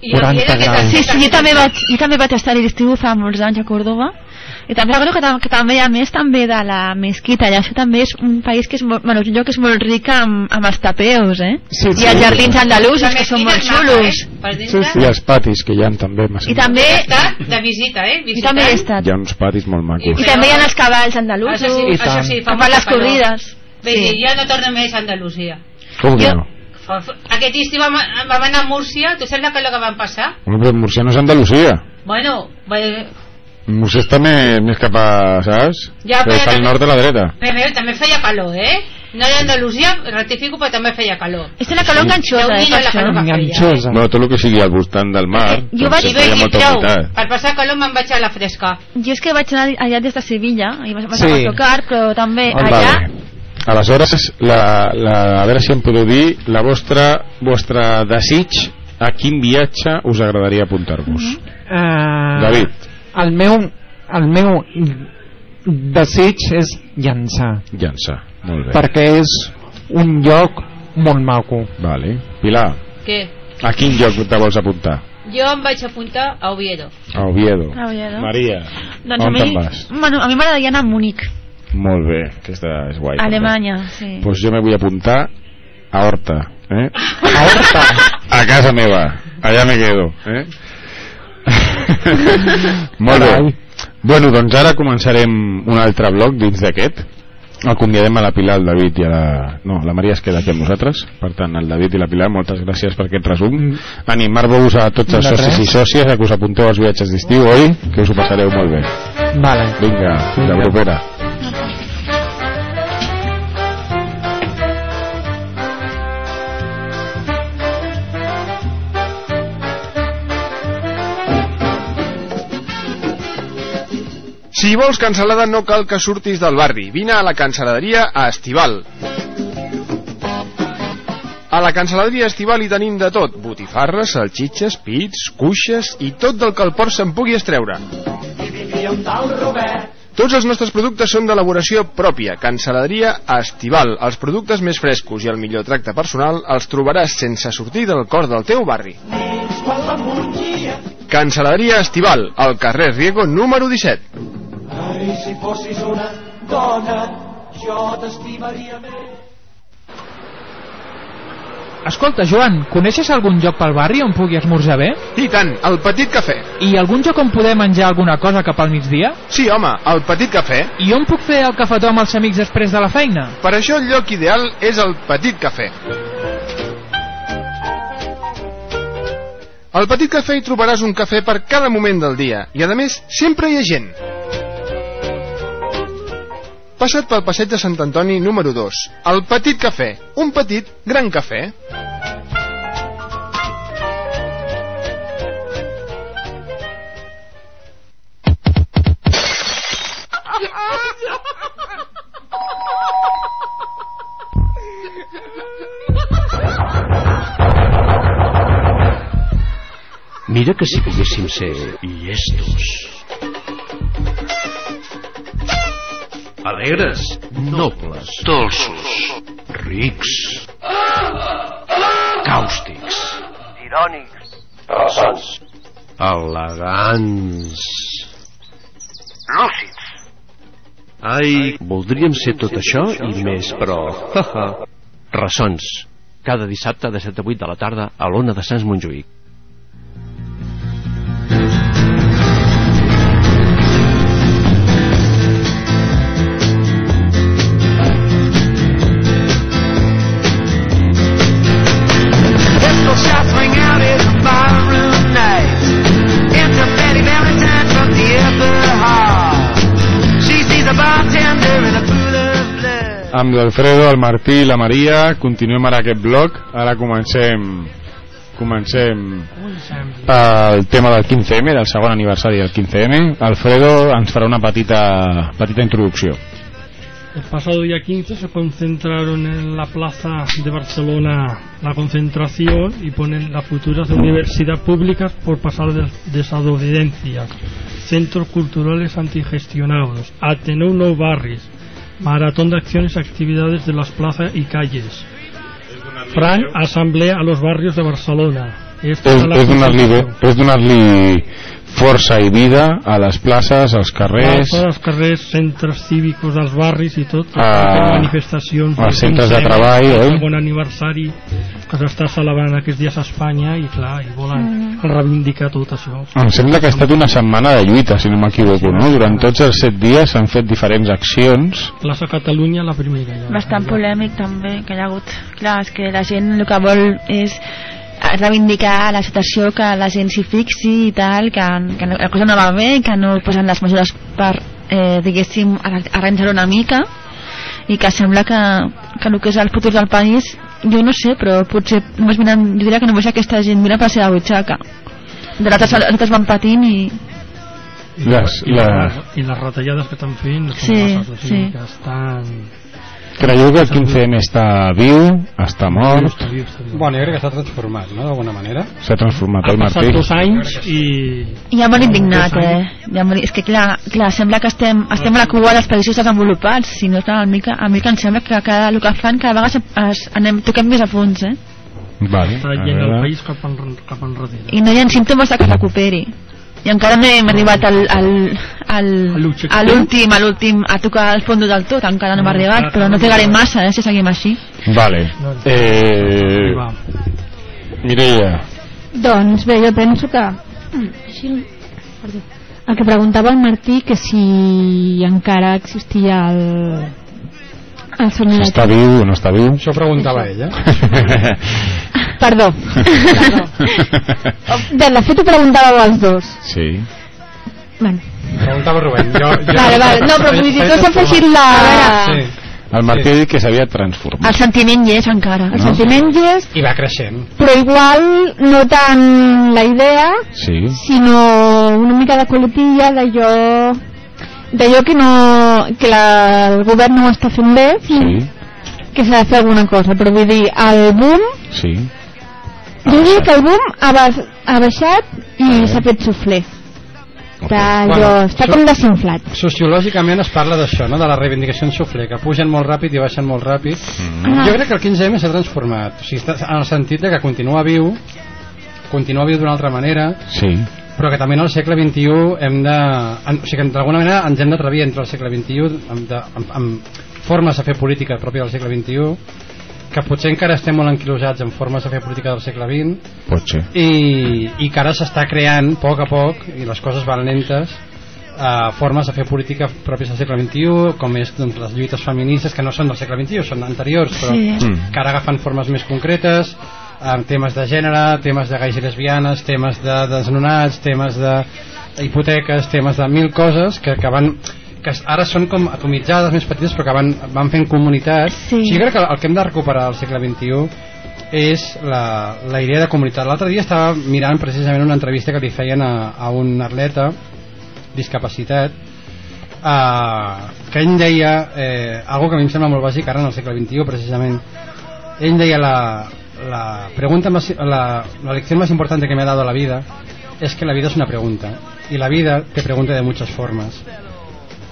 I 40 Oviedo, que graus. també- Sí, sí, jo també vaig, jo també vaig estar a l'estiu fa molts anys a Córdoba i també recordo que, que també a més també de la mesquita i això també és un país que és molt, bueno, un lloc que és molt ric amb, amb els tapeus eh? Sí, i sí. els jardins andalusos La que són molt xulos Eh? Per dintre, I els patis que hi ha també. i també, he estat de visita, eh? i Visitant. també he estat Hi ha uns patis molt macos. i també hi ha els cavalls andalusos Això sí, I això sí, fa les corrides Vull dir, jo no torno més a Andalusia. Com que Jo- no? Aquest estiu vam, vam anar a Múrcia, tu saps la calor que vam passar? Home, però Murcia no és Andalusia. Bueno, bé, Múrcia està més, més cap a, saps? Ja, Que però està al nord de la dreta. però també feia calor, eh? No era Andalusia, rectifico, però també feia calor. és una calor enganxosa eh, Déu-n'hi-do per la calor que feia. enganxosa. Bueno, tot el que sigui al voltant del mar, Jo doncs vaig- molta prou, per passar calor me'n vaig a la fresca. jo és que vaig anar allà des de Sevilla i vaig, vaig Sí. sí. tocar però també Vale. Aleshores, la, la, a veure si em podeu dir la vostra, vostre desig a quin viatge us agradaria apuntar-vos. Eh, David. el meu, el meu desig és llançar Llança, molt bé. perquè és un lloc molt maco Vale. Pilar, Què? a quin lloc te vols apuntar? Jo em vaig apuntar a Oviedo. A Oviedo. A Oviedo. Maria, doncs a on mi, te'n vas? bueno, a mi m'agradaria anar a Múnich Molt bé, aquesta és guai. a també. Alemanya sí. Pues jo me vull apuntar a Horta, eh? a Horta A casa meva, allà me quedo, eh? Molt bé. Bueno, doncs ara començarem un altre bloc dins d'aquest. Acomiadem a la Pilar, el David i a la... No, la Maria es queda aquí amb nosaltres. Per tant, el David i la Pilar, moltes gràcies per aquest resum. Animar-vos a tots els socis res. i sòcies a que us apunteu als viatges d'estiu, oi? Que us ho passareu molt bé. vale. Vinga, fins la propera. Si vols cansalada no cal que surtis del barri. Vine a la cansaladeria a Estival. A la cancel·leria estival hi tenim de tot. Botifarres, salxitxes, pits, cuixes i tot del que el port se'n pugui estreure. Tots els nostres productes són d'elaboració pròpia. Cancel·leria estival. Els productes més frescos i el millor tracte personal els trobaràs sense sortir del cor del teu barri. Cancel·leria estival, al carrer Riego número 17. Ai, si fossis una dona, jo t'estimaria més. Escolta, Joan, coneixes algun lloc pel barri on pugui esmorzar bé? I tant, el Petit Cafè. I algun lloc on poder menjar alguna cosa cap al migdia? Sí, home, el Petit Cafè. I on puc fer el cafetó amb els amics després de la feina? Per això el lloc ideal és el Petit Cafè. Al Petit Cafè hi trobaràs un cafè per cada moment del dia i, a més, sempre hi ha gent. Passa't pel passeig de Sant Antoni número 2. El Petit Cafè. Un petit, gran cafè. Mira que si poguéssim ser llestos. Alegres, nobles, dolços, rics, càustics, Irònics. rasants, elegants. Lúcids. Ai, voldríem ser tot això i més, però... Ressons, cada dissabte de 7 a 8 de la tarda a l'Ona de Sants Montjuïc. l'Alfredo, el Martí i la Maria continuem ara aquest bloc. Ara comencem comencem el tema del 15M, del segon aniversari del 15M. Alfredo ens farà una petita, petita introducció. El pasado día 15 se concentraron en la plaza de Barcelona la concentración y ponen las futuras universidades públicas por pasar de desobediencia, centros culturales antigestionados, Ateneu Nou Barris, maratón de acciones y actividades de las plazas y calles. Fran, asamblea a los barrios de Barcelona. Esta es la donar-li força i vida a les places, als carrers, Plaça, els carrers, centres cívics dels barris i tot, fan manifestacions als centres de treball, el oi? segon aniversari que s'està celebrant aquests dies a Espanya i clar, i volen reivindicar tot això Em sembla que ha estat una setmana de lluita, si no m'equivoco, no? Durant tots els set dies s'han fet diferents accions. Plaça Catalunya la primera ja. bastant polèmic també que hi ha hagut clar, és que la gent el que vol és reivindicar la situació que la gent s'hi fixi i tal que, que la cosa no va bé que no posen les mesures per eh, diguéssim arranjar una mica i que sembla que, que el que és el futur del país jo no sé però potser només miren, jo diria que només aquesta gent mira per la seva butxaca de l'altre els altres van patint i Les, I, la... i les retallades que estan fent són Sí, masses, o sigui sí. que estan Creieu que el 15M està viu, està mort, Bueno, jo crec que s'ha transformat, no?, d'alguna manera. s'ha transformat el han passat Martí? dos anys i I ja molt indignat, eh? Ja molt, és que clar, clar, sembla que estem, estem a la cua dels països desenvolupats, si no, clar, a mi, que- a mi que em sembla que cada, el que fan cada vegada es, anem, toquem més a fons, eh? Vale, està a gent el veure. país cap, en, cap enrere I no hi ha símptomes de que recuperi. I encara no hem arribat al, al, al, a l'últim, a l'últim, a tocar el fons del tot, encara no hem arribat, però no trigarem massa, eh, si seguim així. Vale. Eh... Mireia, Doncs bé, jo penso que... Així... Perdó. El que preguntava el Martí, que si encara existia el... El si somni està viu o no està viu? Això preguntava ella. Perdó. Perdó. Bé, de fet ho preguntàveu els dos. Sí. Bueno. Preguntava Rubén. Jo, jo... Vale, vale. No, però vull dir, tu has afegit la... Sí. El Martí dit que s'havia transformat. El sentiment hi és encara. El sentiment hi és, I va creixent. però igual no tant la idea, Sí. sinó una mica de coletilla d'allò d'allò que no que la, el govern no ho està fent bé Sí. que s'ha de fer alguna cosa però vull dir, el boom Sí. Jo diria que el boom ha, bas- ha baixat i s'ha fet sufler. Està, allò, està com desinflat. Sociològicament es parla d'això, no? de la reivindicació en sufler, que pugen molt ràpid i baixen molt ràpid. Ah. Jo crec que el 15M s'ha transformat, o sigui, està en el sentit de que continua viu, continua viu d'una altra manera, Sí. Però que també en el segle XXI hem de... En, o sigui que d'alguna manera ens hem d'atrevir entre el segle XXI amb, de, amb, amb formes de fer política pròpia del segle XXI que potser encara estem molt anquilosats en formes de fer política del segle XX Pot ser. i, i que ara s'està creant a poc a poc i les coses van lentes eh, formes de fer política pròpies del segle XXI com és doncs, les lluites feministes que no són del segle XXI, són anteriors però Sí. Mm. que ara agafen formes més concretes amb temes de gènere, temes de gais i lesbianes temes de desnonats temes de hipoteques, temes de mil coses que, que van que ara són com atomitzades, més petites, però que van, van fent comunitat. Sí. O sigui, jo crec que el que hem de recuperar al segle XXI és la, la idea de comunitat. L'altre dia estava mirant precisament una entrevista que li feien a, a un atleta discapacitat uh, que ell deia eh, algo que a mi em sembla molt bàsic ara en el segle XXI precisament ell deia la, la pregunta más, la, la lección más importante que me ha dado la vida es que la vida es una pregunta y la vida te pregunta de muchas formas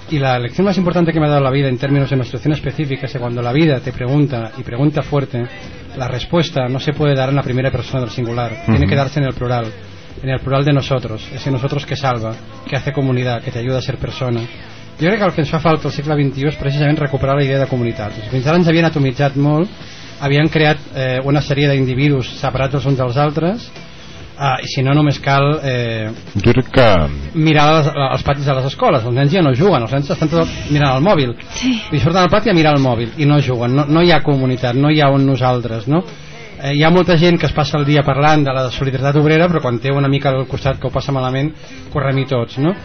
y la lección más importante que me ha dado la vida en términos de una situación específica es que cuando la vida te pregunta y pregunta fuerte, la respuesta no se puede dar en la primera persona del singular, tiene que darse en el plural, en el plural de nosotros, ese nosotros que salva, que hace comunidad, que te ayuda a ser persona. Jo crec que el que ens fa falta al segle XXI és precisament recuperar la idea de comunitat. Fins ara ens havien atomitzat molt, havien creat eh, una sèrie d'individus separats els uns dels altres, eh, i si no només cal eh, Jo crec que... mirar les, els patis de les escoles els nens ja no juguen, els nens estan tot mirant el mòbil sí. i surten al pati a mirar el mòbil i no juguen, no, no hi ha comunitat no hi ha un nosaltres no? eh, hi ha molta gent que es passa el dia parlant de la solidaritat obrera però quan té una mica al costat que ho passa malament correm-hi tots no?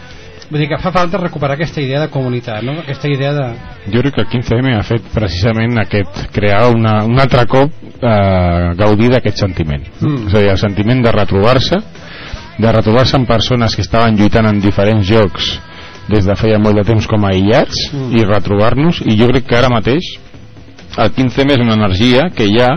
Vull dir que fa falta recuperar aquesta idea de comunitat no? aquesta idea de... Jo crec que el 15M ha fet precisament aquest, crear una, un altre cop eh, gaudir d'aquest sentiment. Mm. És a dir, el sentiment de retrobar-se, de retrobar-se amb persones que estaven lluitant en diferents jocs des de feia molt de temps com a aïllats Mm. i retrobar-nos i jo crec que ara mateix el 15M és una energia que hi ha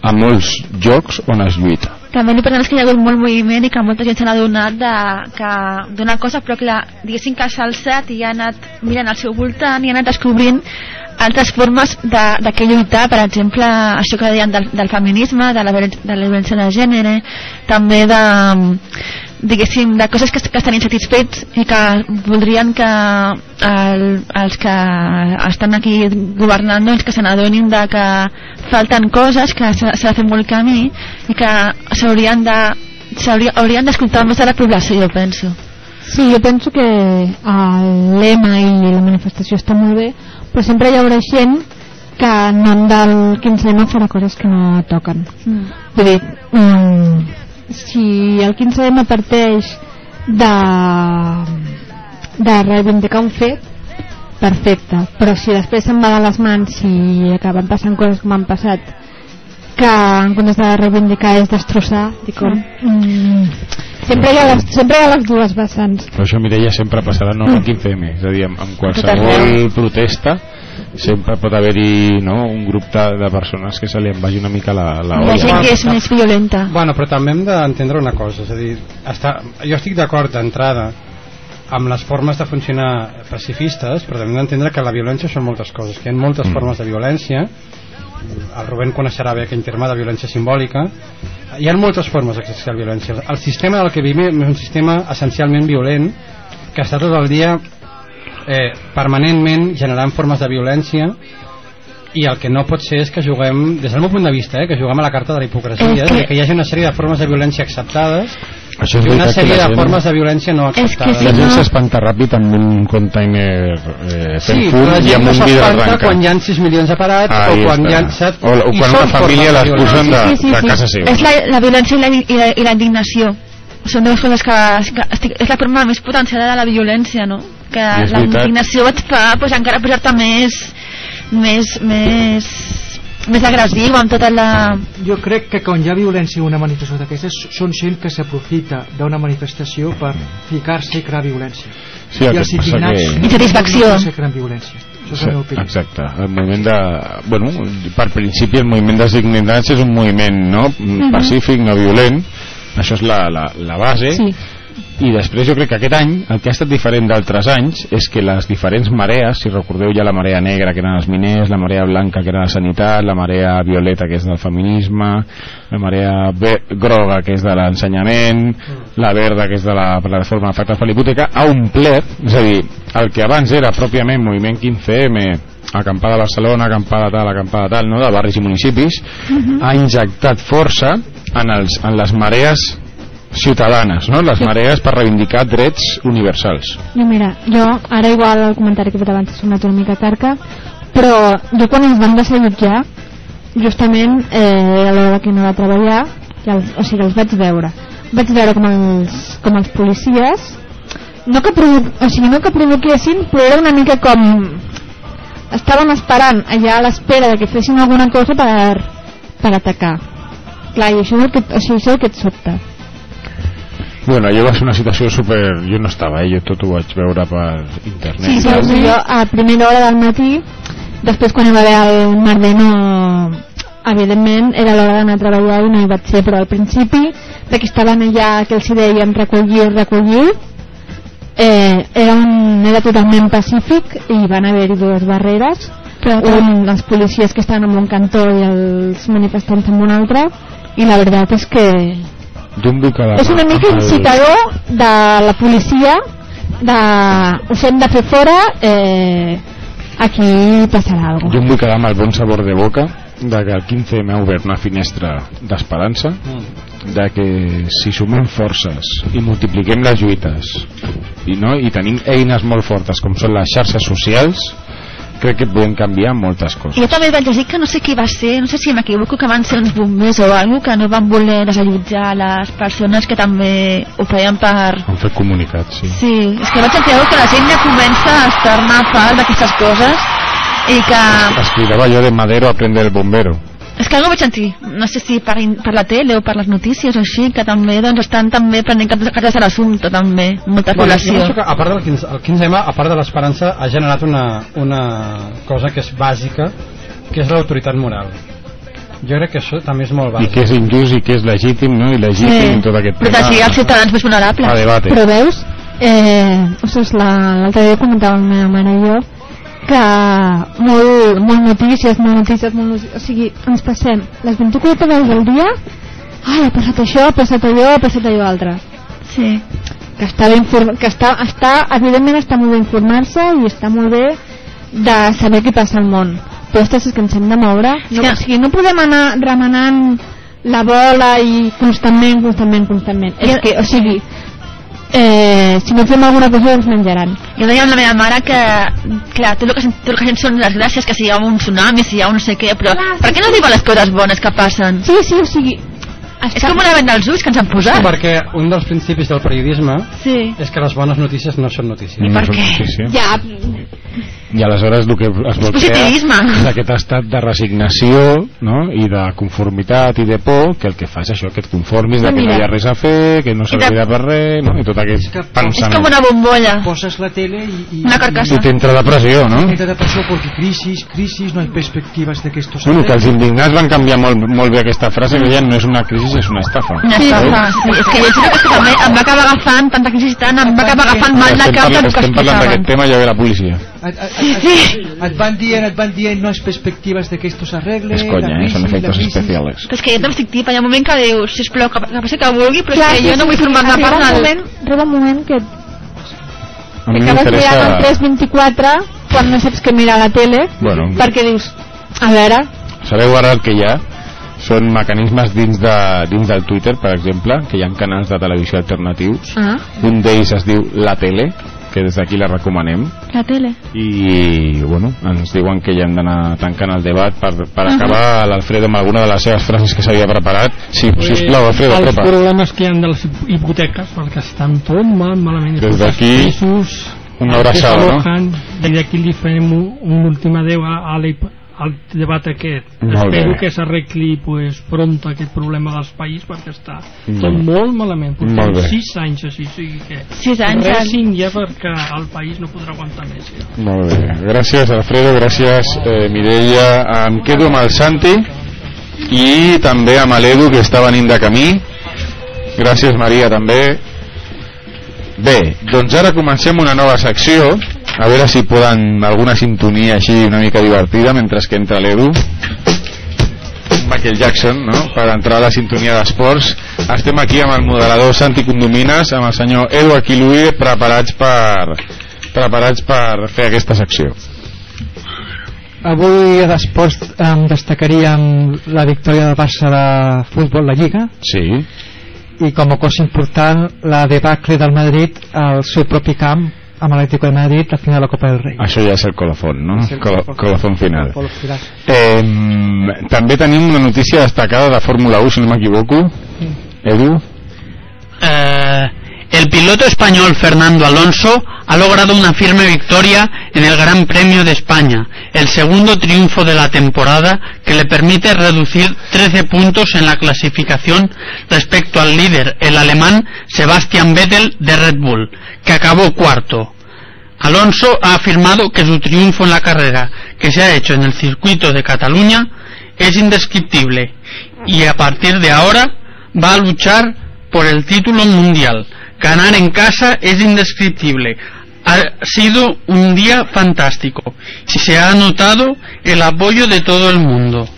a molts jocs on es lluita. També l'important és que hi ha hagut molt moviment i que molta gent s'ha adonat de, que d'una cosa però clar, diguéssim que s'ha alçat i ha anat mirant al seu voltant i ha anat descobrint altres formes de, de què lluitar, per exemple això que deien del, del feminisme de la, de la violència de gènere també de diguéssim, de coses que, que estan insatisfets i que voldrien que el, els que estan aquí governant doncs que se n'adonin de que falten coses, que s'ha de fer molt camí i que s'haurien de s'hauria- haurien d'escoltar més a la població, jo penso. Sí, jo penso que el lema i la manifestació està molt bé, però sempre hi haurà gent que en nom del 15M farà coses que no toquen. Mm. Vull dir, mm, si el 15M parteix de, de reivindicar un fet, perfecte, però si després se'n va de les mans i acaben passant coses com han passat, que en comptes de reivindicar és destrossar, dic, mm, sempre, hi ha les, sempre hi ha les dues vessants. Però això, Mireia, sempre passarà no al 15M, és a dir, amb, amb qualsevol protesta sempre pot haver-hi no, un grup de, de persones que se li en vagi una mica la, la olla. gent que és més violenta. Bueno, però també hem d'entendre una cosa, és a dir, està, jo estic d'acord d'entrada amb les formes de funcionar pacifistes, però també hem d'entendre que la violència són moltes coses, que hi ha moltes Mm. formes de violència, el Rubén coneixerà bé aquell terme de violència simbòlica, hi ha moltes formes d'exercitar violència. El sistema del que vivim és un sistema essencialment violent, que està tot el dia eh, permanentment generant formes de violència i el que no pot ser és que juguem, des del meu punt de vista, eh, que juguem a la carta de la hipocresia, És que- que... que hi hagi una sèrie de formes de violència acceptades Això és i una que sèrie de gent- formes de violència no acceptades. la gent s'espanta ràpid amb un container eh, fent Sí, fum i amb no un vidre arrencat. quan hi ha 6 milions de parats Ahí o quan hi ha... Saps? O- o quan una família formes de l'expulsen violència. de- de casa seva. És la, la violència i la, i la, i la, i la indignació. Són dues coses que, que estic, és la forma més potenciada de la violència, no? Que és la veritat. indignació et fa pues, encara posar-te més, més, més, més agressiu amb tota la... Jo crec que quan hi ha violència en una manifestació d'aquestes són gent que s'aprofita d'una manifestació per ficar-se i crear violència. Sí, el I que els indignats que- no Insatisfacció. violència. És la meva opinió. Exacte, el moviment de... Bueno, per principi el moviment dels indignats és un moviment no? Mhm. pacífic, no violent, això és la, la, la base, Sí. I després jo crec que aquest any el que ha estat diferent d'altres anys és que les diferents marees, si recordeu ja la marea negra que eren els miners, la marea blanca que era la sanitat, la marea violeta que és del feminisme, la marea groga que és de l'ensenyament, la verda que és de la plataforma d'afectes per l'hipoteca, ha omplert, és a dir, el que abans era pròpiament moviment 15M, acampada a Barcelona, acampada tal, acampada tal, no? de barris i municipis, ha injectat força en, els, en les marees ciutadanes, no? les marees per reivindicar drets universals. I mira, jo, ara igual el comentari que he fet abans ha sonat una mica carca, però jo quan ens van desallotjar, justament eh, a l'hora que no va treballar, ja els, o sigui, els vaig veure. Vaig veure com els, com els policies, no que, provo o sigui, no que provoquessin, però era una mica com... Estaven esperant allà a l'espera de que fessin alguna cosa per, per atacar. Clar, i això és el que, o sigui, això és el que et sobta. Bueno, allò va ser una situació super... Jo no estava, eh? jo tot ho vaig veure per internet. Sí, però tal. jo a primera hora del matí, després quan hi va haver el merder no... Evidentment era l'hora d'anar a treballar i no hi vaig ser, però al principi de que estaven allà, que els hi deien recollir, recollir, eh, era, un, era totalment pacífic i van haver-hi dues barreres, un, els policies que estaven en un cantó i els manifestants en un altre, i la veritat és que Vull quedar? És una mica incitador de la policia de us hem de fer fora eh, aquí passarà alguna Jo em vull quedar amb el bon sabor de boca de que el 15 m'ha obert una finestra d'esperança de que si sumem forces i multipliquem les lluites i, no, i tenim eines molt fortes com són les xarxes socials crec que podem canviar moltes coses I jo també vaig llegir que no sé qui va ser, no sé si m'equivoco, que van ser uns bombers o alguna que no van voler desallotjar les persones que també ho feien per... han fet comunicats sí. Sí, és que vaig sentir que la gent ja comença a estar-ne fart d'aquestes coses i que... es cridava allò de Madero aprende el bombero És que algú vaig sentir, no sé si per, per la tele o per les notícies o així, que també doncs, estan també prenent cartes cartes a l'assumpte també, molta Bueno, població. que a part del 15, el 15M, a part de l'esperança, ha generat una, una cosa que és bàsica, que és l'autoritat moral. Jo crec que això també és molt i bàsic. que és injust i que és legítim no? i legítim Sí. tot aquest Protegir els ciutadans més vulnerables. a debate però veus eh, ostres, la- l'altre dia comentava la meva mare i jo que molt, molt notícies, molt notícies, molt notícies, o sigui, ens passem les 24 hores del dia. Ai, ha passat això, ha passat allò, ha passat allò altre. Sí. que està, inform que està, està evidentment està molt bé informar-se i està molt bé de saber què passa al món. Però ostres, és que ens hem de moure. No, o sigui, no podem anar remenant la bola i constantment, constantment, constantment. És que, o sigui eh, si no fem alguna cosa ens menjaran Jo deia amb la meva mare que, clar, tot el que, tot el que sent són les gràcies, que si hi ha un tsunami, si hi ha un no sé què, però per què no diuen les coses bones que passen? Sí, sí, o sigui... És com una venda als ulls que ens han posat. Perquè un dels principis del periodisme Sí. és que les bones notícies no són notícies. I per No què? Ja, i aleshores el que es vol crear és aquest estat de resignació no? i de conformitat i de por que el que fa és això, que et conformis de que no hi ha res a fer, que no servirà per res no? i tot aquest És com pensament una bombolla. Poses la tele y, y Una carcassa. i t'entra depressió no? Entra depresión porque crisis, crisis, no hay perspectivas de que esto se Bueno, que els indignats van canviar molt, molt bé aquesta frase que ja no és una crisi, és una estafa Una estafa, sí. És que jo que també em va acabar agafant tanta crisi tant, em va acabar agafant mal de estem cap que estem parlant d'aquest tema ja ve la policia Et, et, et, van dient, et van dient, no hay perspectivas de que esto se arregle. és conya, eh? són efectes Però és que jo també estic tipa, hi ha un moment que dius, sisplau, que, que passi que vulgui, però Clar, és que jo sí, no vull sí, formar-ne arriba part un del... moment, arriba un moment que a mi acabes mirant el m'interessa 324 quan no saps què mirar a la tele Bueno. perquè dius, a veure Sabeu ara el que hi ha? Són mecanismes dins, de, dins del Twitter, per exemple, que hi ha canals de televisió alternatius. ah, Un d'ells es diu La Tele, que des d'aquí la recomanem. La tele. I, bueno, ens diuen que ja hem d'anar tancant el debat per, per Ahà. acabar l'Alfredo amb alguna de les seves frases que s'havia preparat. Sí, sisplau, Alfredo, els apropa. problemes que hi ha de les hipoteques perquè estan tot mal, malament Des Els d'aquí, una abraçada, no? i d'aquí li farem un, un últim adeu a, a, la, el debat aquest. Molt Espero bé. que s'arregli pues, pront aquest problema dels països perquè està Molt tot molt malament. Portem Molt bé. sis anys així, o sigui que Sis anys, resin ja perquè el país no podrà aguantar més. Ja. Molt bé, gràcies Alfredo, gràcies eh, Mireia. Em quedo amb el Santi i també amb l'Edu que està venint de camí. Gràcies Maria també. Bé, doncs ara comencem una nova secció, a veure si poden alguna sintonia així una mica divertida mentre que entra l'Edu. Michael Jackson, no?, per entrar a la sintonia d'esports. Estem aquí amb el moderador Santi Condomines, amb el senyor Edu Aquilui, preparats per, preparats per fer aquesta secció. Avui a d'esports em destacaríem la victòria del Barça de futbol la Lliga Sí. i com a cosa important la debacle del Madrid al seu propi camp amb l'Atlético de Madrid la final de la Copa del Rei. Això ja és el colofón, no? És el Colo- colofón. colofón final. Colofón final. Eh, també tenim una notícia destacada de Fórmula 1, si no m'equivoco. Edu? Eh, el piloto español Fernando Alonso ha logrado una firme victoria en el Gran Premio de España, el segundo triunfo de la temporada que le permite reducir 13 puntos en la clasificación respecto al líder, el alemán Sebastian Vettel de Red Bull, que acabó cuarto. Alonso ha afirmado que su triunfo en la carrera que se ha hecho en el circuito de Cataluña es indescriptible y a partir de ahora va a luchar por el título mundial. Ganar en casa es indescriptible. Ha sido un día fantástico se ha notado el apoyo de todo el mundo.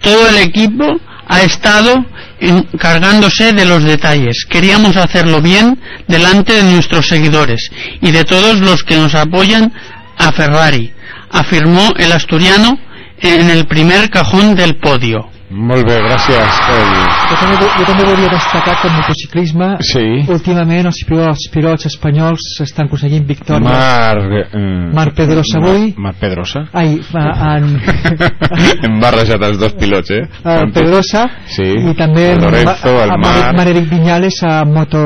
Todo el equipo ha estado encargándose de los detalles. Queríamos hacerlo bien delante de nuestros seguidores y de todos los que nos apoyan a Ferrari, afirmó el asturiano en el primer cajón del podio. Molt bé, gràcies. Jo també, jo també volia destacar que el motociclisme Sí. últimament els pilots, pilots espanyols estan aconseguint victòries Marc... Eh, Marc Pedrosa avui. Marc Pedrosa? ai, en, Hem barrejat els dos pilots, eh? en Pedrosa Sí. i també el en Lorenzo, el Mar- Marc... Mareric Viñales a Moto,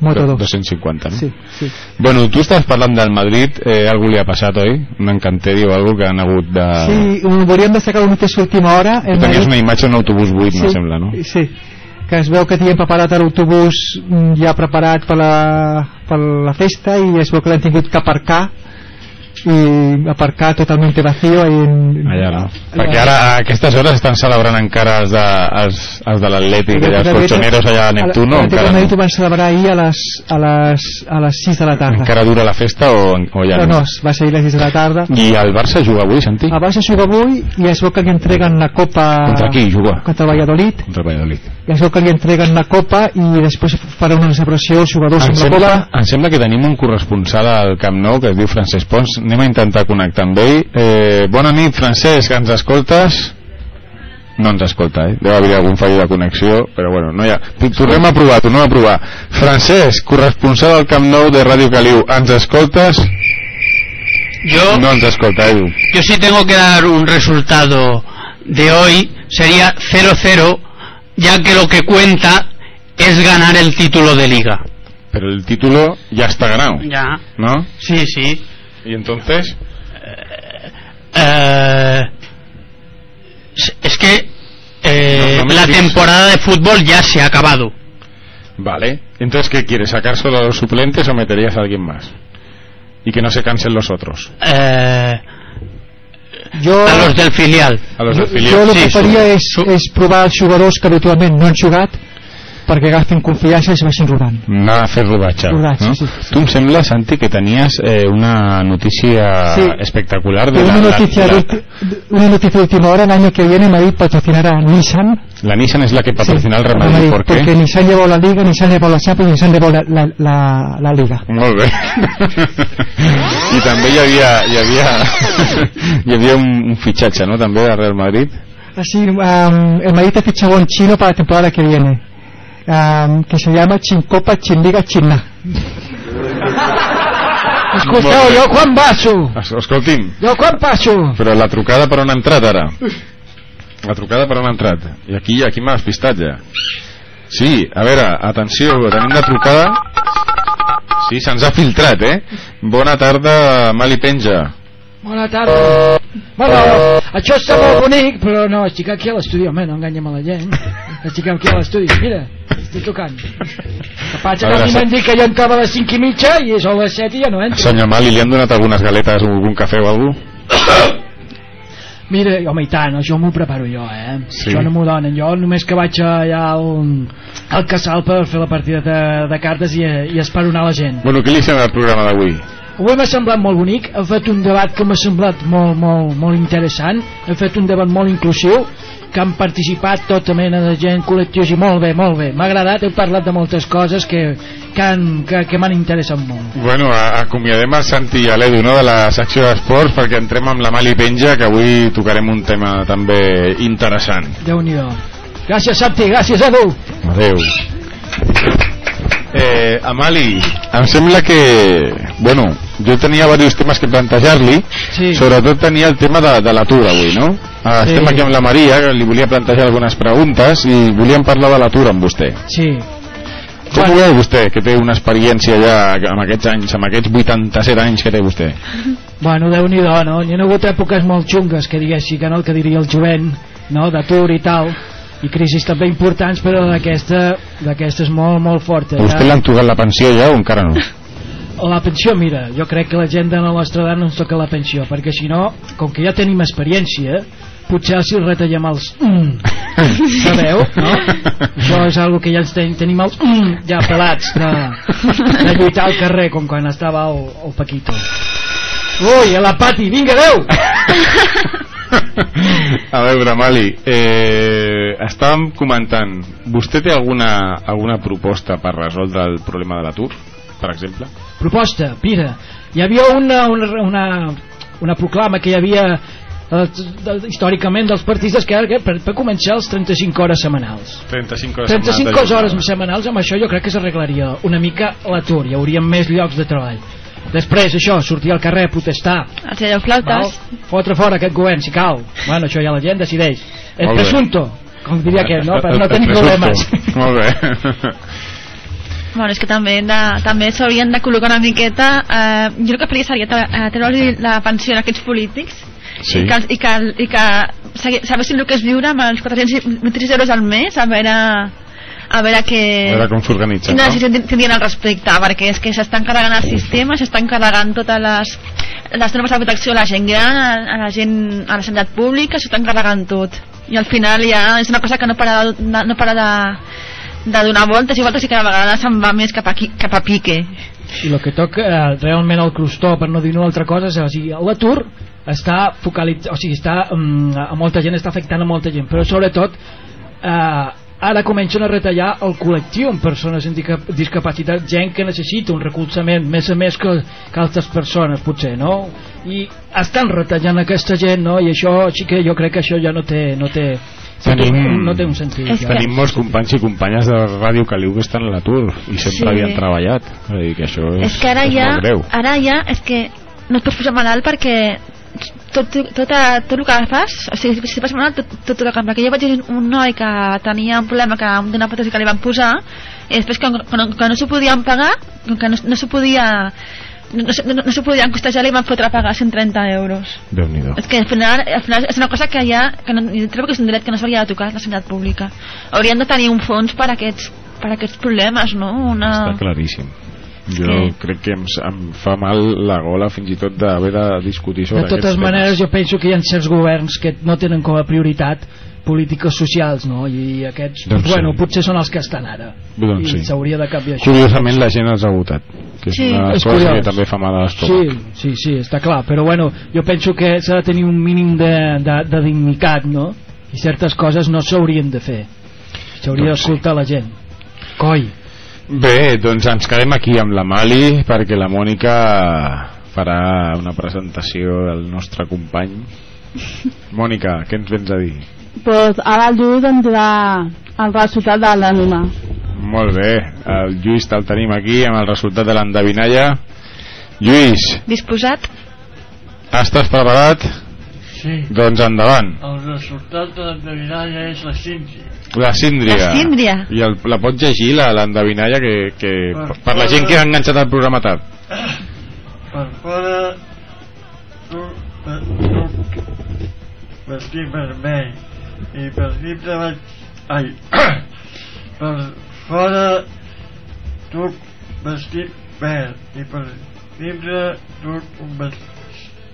Moto 2 250, no? sí, sí. Bueno, tu estàs parlant del Madrid, eh, algú li ha passat, oi? Un encanteri o algo que han hagut de... sí, volíem destacar una última hora el Tenies Madrid- una imatge un autobús buit, Sí, me sembla, no? Sí, que es veu que tenien preparat l'autobús mm, ja preparat per la, per la festa i es veu que l'han tingut que aparcar i aparcar totalment vacío en, Allà no. Perquè ara a aquestes hores estan celebrant encara els de, els, els de l'Atlètic, allà els colchoneros allà a Neptuno, de encara, no? van celebrar ahir a les, a les, a les 6 de la tarda encara dura la festa o, o ja no, no? va seguir a les 6 de la tarda I el Barça juga avui, Santi? el Barça juga avui i es veu que li entreguen la copa Contra qui juga? contra el Valladolid Contra el Valladolid. I veu que li entreguen la copa i després farà una celebració els jugadors Em amb la sembla, copa em sembla que tenim un corresponsal al Camp Nou que es diu Francesc Pons. Anem a intentar connectar amb ell. Eh, bona nit, Francesc, ens escoltes? No ens escolta, eh? Deu haver algun fall de connexió, però bueno, no hi ha... Tornem a provar, tornem a provar. Francesc, corresponsal al Camp Nou de Ràdio Caliu, ens escoltes? Yo, No ens escolta, Edu. yo sí tengo que dar un resultado de hoy, sería 0-0, ya que lo que cuenta es ganar el título de liga. Pero el título ya está ganado, Ya, ¿no? sí, sí. ¿Y entonces? Eh, es- es que eh, No, no me la temporada de fútbol ya se ha acabado. Vale. Entonces, ¿qué quieres? ¿Sacar solo a los suplentes o meterías a alguien más? Y que no se cansen los otros. Eh, jo, a los del filial. A los del jo filial. el que Sí, faria és, és provar els jugadors que habitualment no han jugat perquè agafin confiança i es vagin rodant Anar a fer rodatge. Rodatge, no? sí, Tu em sembla, Santi, que tenies eh, una notícia Sí. espectacular de una la, noticia, la, de una noticia de última hora el año que viene Madrid patrocinará a Nissan la Nissan es la que patrocina el Real Madrid. Madrid, ¿Por qué? porque Nissan llevó la Liga Nissan llevó la Champions Nissan llevó la, la, la, la Liga Molt bé. I també hi havia, hi havia, hi havia un, un fitxatge, no?, també de Real Madrid. así um, el Madrid ha fichado un chino para la temporada que viene um, que se llama Chincopa Chinliga China escolteu, jo quan baixo Es- Escolti'm, jo quan baixo però la trucada per on ha entrat ara? La trucada per on ha entrat? I aquí, aquí m'ha despistat ja. Sí, a veure, atenció, tenim una trucada... Sí, se'ns ha filtrat, eh? Bona tarda, Mali Penja. Bona tarda. Bueno, això està molt bonic, però no, estic aquí a l'estudi, home, no enganyem a la gent. Estic aquí a l'estudi, mira, estic tocant. Que passa A que a mi m'han dit que jo entrava a les 5 i mitja i és a les 7 i ja no entro. Senyor Mali, li han donat algunes galetes o algun cafè o alguna Mira, home, i tant, això m'ho preparo jo, eh? Sí. Això no m'ho donen. Jo només que vaig allà al, al casal per fer la partida de, de cartes i, i esperonar la gent. Bueno, què li sembla el programa d'avui? Avui m'ha semblat molt bonic, hem fet un debat que m'ha semblat molt, molt, molt interessant, hem fet un debat molt inclusiu, que han participat tota mena de gent, col·lectius, i molt bé, molt bé. M'ha agradat, heu parlat de moltes coses que, que, han- que, que m'han interessat molt. Bueno, acomiadem el Santi i l'Edu no, de la secció d'esports perquè entrem amb la Mali Penja que avui tocarem un tema també interessant. déu nhi Gràcies, Santi, gràcies, Edu. Adeu. Eh, Amali, em sembla que... Bueno, jo tenia diversos temes que plantejar-li, sí. sobretot tenia el tema de, de l'atur avui, no? Ah, Sí. Estem aquí amb la Maria, que li volia plantejar algunes preguntes i volíem parlar de l'atur amb vostè. Sí. Com ho veu vostè, que té una experiència ja amb aquests anys, amb aquests 87 anys que té vostè? Bueno, déu nhi no? Hi ha hagut èpoques molt xungues, que diguessi que no, el que diria el jovent, no?, d'atur i tal, i crisis també importants, però d'aquesta d'aquesta és molt, molt forta. A vostè l'han tocat la pensió ja o encara no? La pensió, mira, jo crec que la gent de la nostra edat no ens toca la pensió, perquè si no, com que ja tenim experiència, potser si retallem els... Mm, sabeu, no? Això és algo que ja ens ten, tenim els... Mm, ja pelats de, de lluitar al carrer, com quan estava el, el Paquito. Ui, a la Pati, vinga, adeu! A veure, Mali, eh, estàvem comentant, vostè té alguna, alguna proposta per resoldre el problema de l'atur, per exemple? Proposta, mira, hi havia una, una, una, una proclama que hi havia històricament dels partits d'esquerra que per, per començar els 35 hores setmanals 35 hores 35 setmanals hores setmanals amb això jo crec que s'arreglaria una mica l'atur, hi hauria més llocs de treball després això, sortir al carrer a protestar Els flautes. fotre fora aquest govern si cal bueno, això ja la gent decideix el presunto com diria aquest, no? per no tenir problemes Molt bé. Bueno, és que també, de, també s'haurien de col·locar una miqueta eh, jo el que faria seria eh, treure la pensió a aquests polítics Sí. i que, i que, i que sabessin el que és viure amb els 423 euros al mes a veure a veure què A veure com s'organitzen, quina no? decisió tin- tindrien al respecte perquè és que s'estan carregant el sistema s'estan carregant totes les les normes de protecció a la gent gran a, la gent a la sanitat pública s'estan carregant tot i al final ja és una cosa que no para de, no para de, de donar voltes i voltes i cada vegada se'n va més cap a, cap a pique i el que toca eh, realment el crostó per no dir una altra cosa és o sigui, l'atur està focalitzat o sigui, està, um, a molta gent està afectant a molta gent però sobretot eh, ara comencen a retallar el col·lectiu amb persones amb discapacitat gent que necessita un recolzament més a més que, que altres persones potser no? i estan retallant aquesta gent no? i això sí que jo crec que això ja no té no té, Tenim, no té un sentit ja. tenim molts companys i companyes de Ràdio Caliu que estan a l'atur i sempre Sí. havien treballat. Vull dir que això és, és que ara és ja, molt greu. ara ja és que no et pots posar malalt perquè tot, tot, tot, tot el que fas o sigui, si vas malalt tot, tot, el que perquè jo vaig dir un noi que tenia un problema que d'una pròtesi que li van posar i després que, que no, que no s'ho podien pagar que no, no s'ho podia no, no, no, s'ho podien costejar li van fotre a pagar 130 euros déu nhi és que al final, al final és una cosa que ja que no, trobo que és un dret que no s'hauria de tocar la sanitat pública haurien de tenir un fons per a aquests, per a aquests problemes no? una... Està claríssim. Jo que- crec que em, em fa mal la gola fins i tot d'haver de discutir sobre de totes aquests maneres jo penso que hi ha certs governs que no tenen com a prioritat polítiques socials no? i aquests, Doncs bueno, sí. potser són els que estan ara Doncs i sí. s'hauria de canviar això Curiosament la gent els ha votat, que és Sí. una És coses curiós. que també fa mal a l'estómac. sí, sí, sí, està clar però bueno, jo penso que s'ha de tenir un mínim de, de, de dignitat no? i certes coses no s'haurien de fer s'hauria Doncs sí. la gent coi Bé, doncs ens quedem aquí amb la Mali perquè la Mònica farà una presentació del nostre company. Mònica, què ens vens a dir? pues ara el Lluís ens dirà el resultat de l'ànima. Molt bé, el Lluís te'l tenim aquí amb el resultat de l'endevinalla. Lluís, disposat? estàs preparat? Sí. Doncs endavant. El resultat de l'endevinalla és la Cindy. La síndria. La síndria. I el, la pots llegir, la- l'endevinalla, que, que Per per la gent que ha enganxat el programa tard. Per fora, vestit vermell i per dintre vaig... Ai, per fora duc vestit verd i per dintre duc un vestit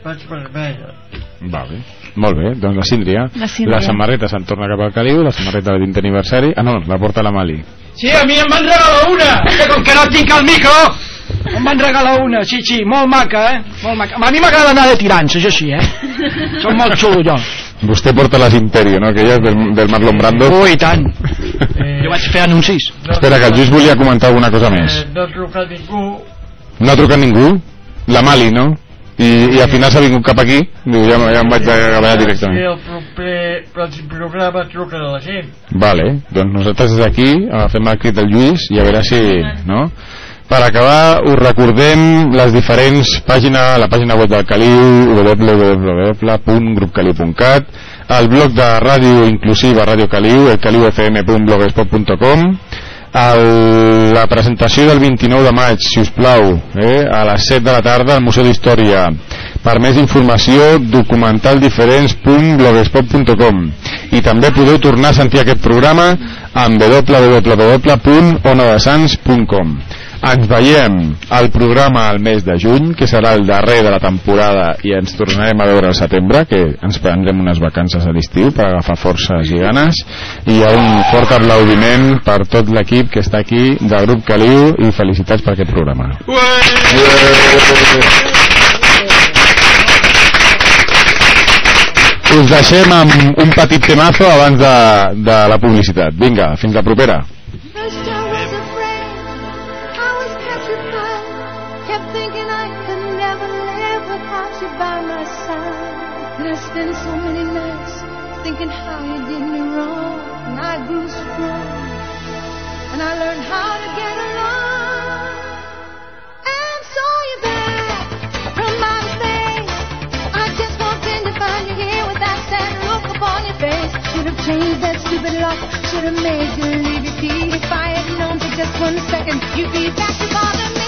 vermella. Vale. Molt bé, doncs la Síndria. La Síndria. La samarreta se'n torna cap al caliu, la samarreta de 20 aniversari... Ah, no, la porta la Mali. Sí, a mi em van regalar una, que com que no tinc el micro, em van regalar una, sí, sí, molt maca, eh? Molt maca. A mi m'agrada anar de tirants, és així, eh? Som molt xulo, jo. Vostè porta les Imperio, no? Aquelles del, del Marlon Brando. Oh, i tant. Jo vaig fer anuncis. Espera, que el Lluís volia comentar alguna cosa més. Eh, no ha trucat ningú, No ha trucat ningú? La Mali, no? I, i al final s'ha vingut cap aquí? Diu, ja, ja em vaig acabar directament. el proper, pròxim programa truquen a la gent. Vale, doncs nosaltres des d'aquí fem el crit del Lluís i a veure si... No? Per acabar, us recordem les diferents pàgines, la pàgina web del Caliu, www.grupcaliu.cat, el blog de ràdio inclusiva Ràdio Caliu, el caliufm.blogspot.com, el, la presentació del 29 de maig, si us plau, eh, a les 7 de la tarda al Museu d'Història. Per més informació, documentaldiferents.blogspot.com i també podeu tornar a sentir aquest programa en www.onadesans.com ens veiem al programa al mes de juny, que serà el darrer de la temporada i ens tornarem a veure al setembre, que ens prendrem unes vacances a l'estiu per agafar forces i ganes i hi ha un fort aplaudiment per tot l'equip que està aquí del grup Caliu i felicitats per aquest programa. Us deixem amb un petit temazo abans de, de la publicitat. Vinga, fins la propera. Have changed that stupid lock. Should have made you leave your key. If I had known for just one second, you'd be back to bother me.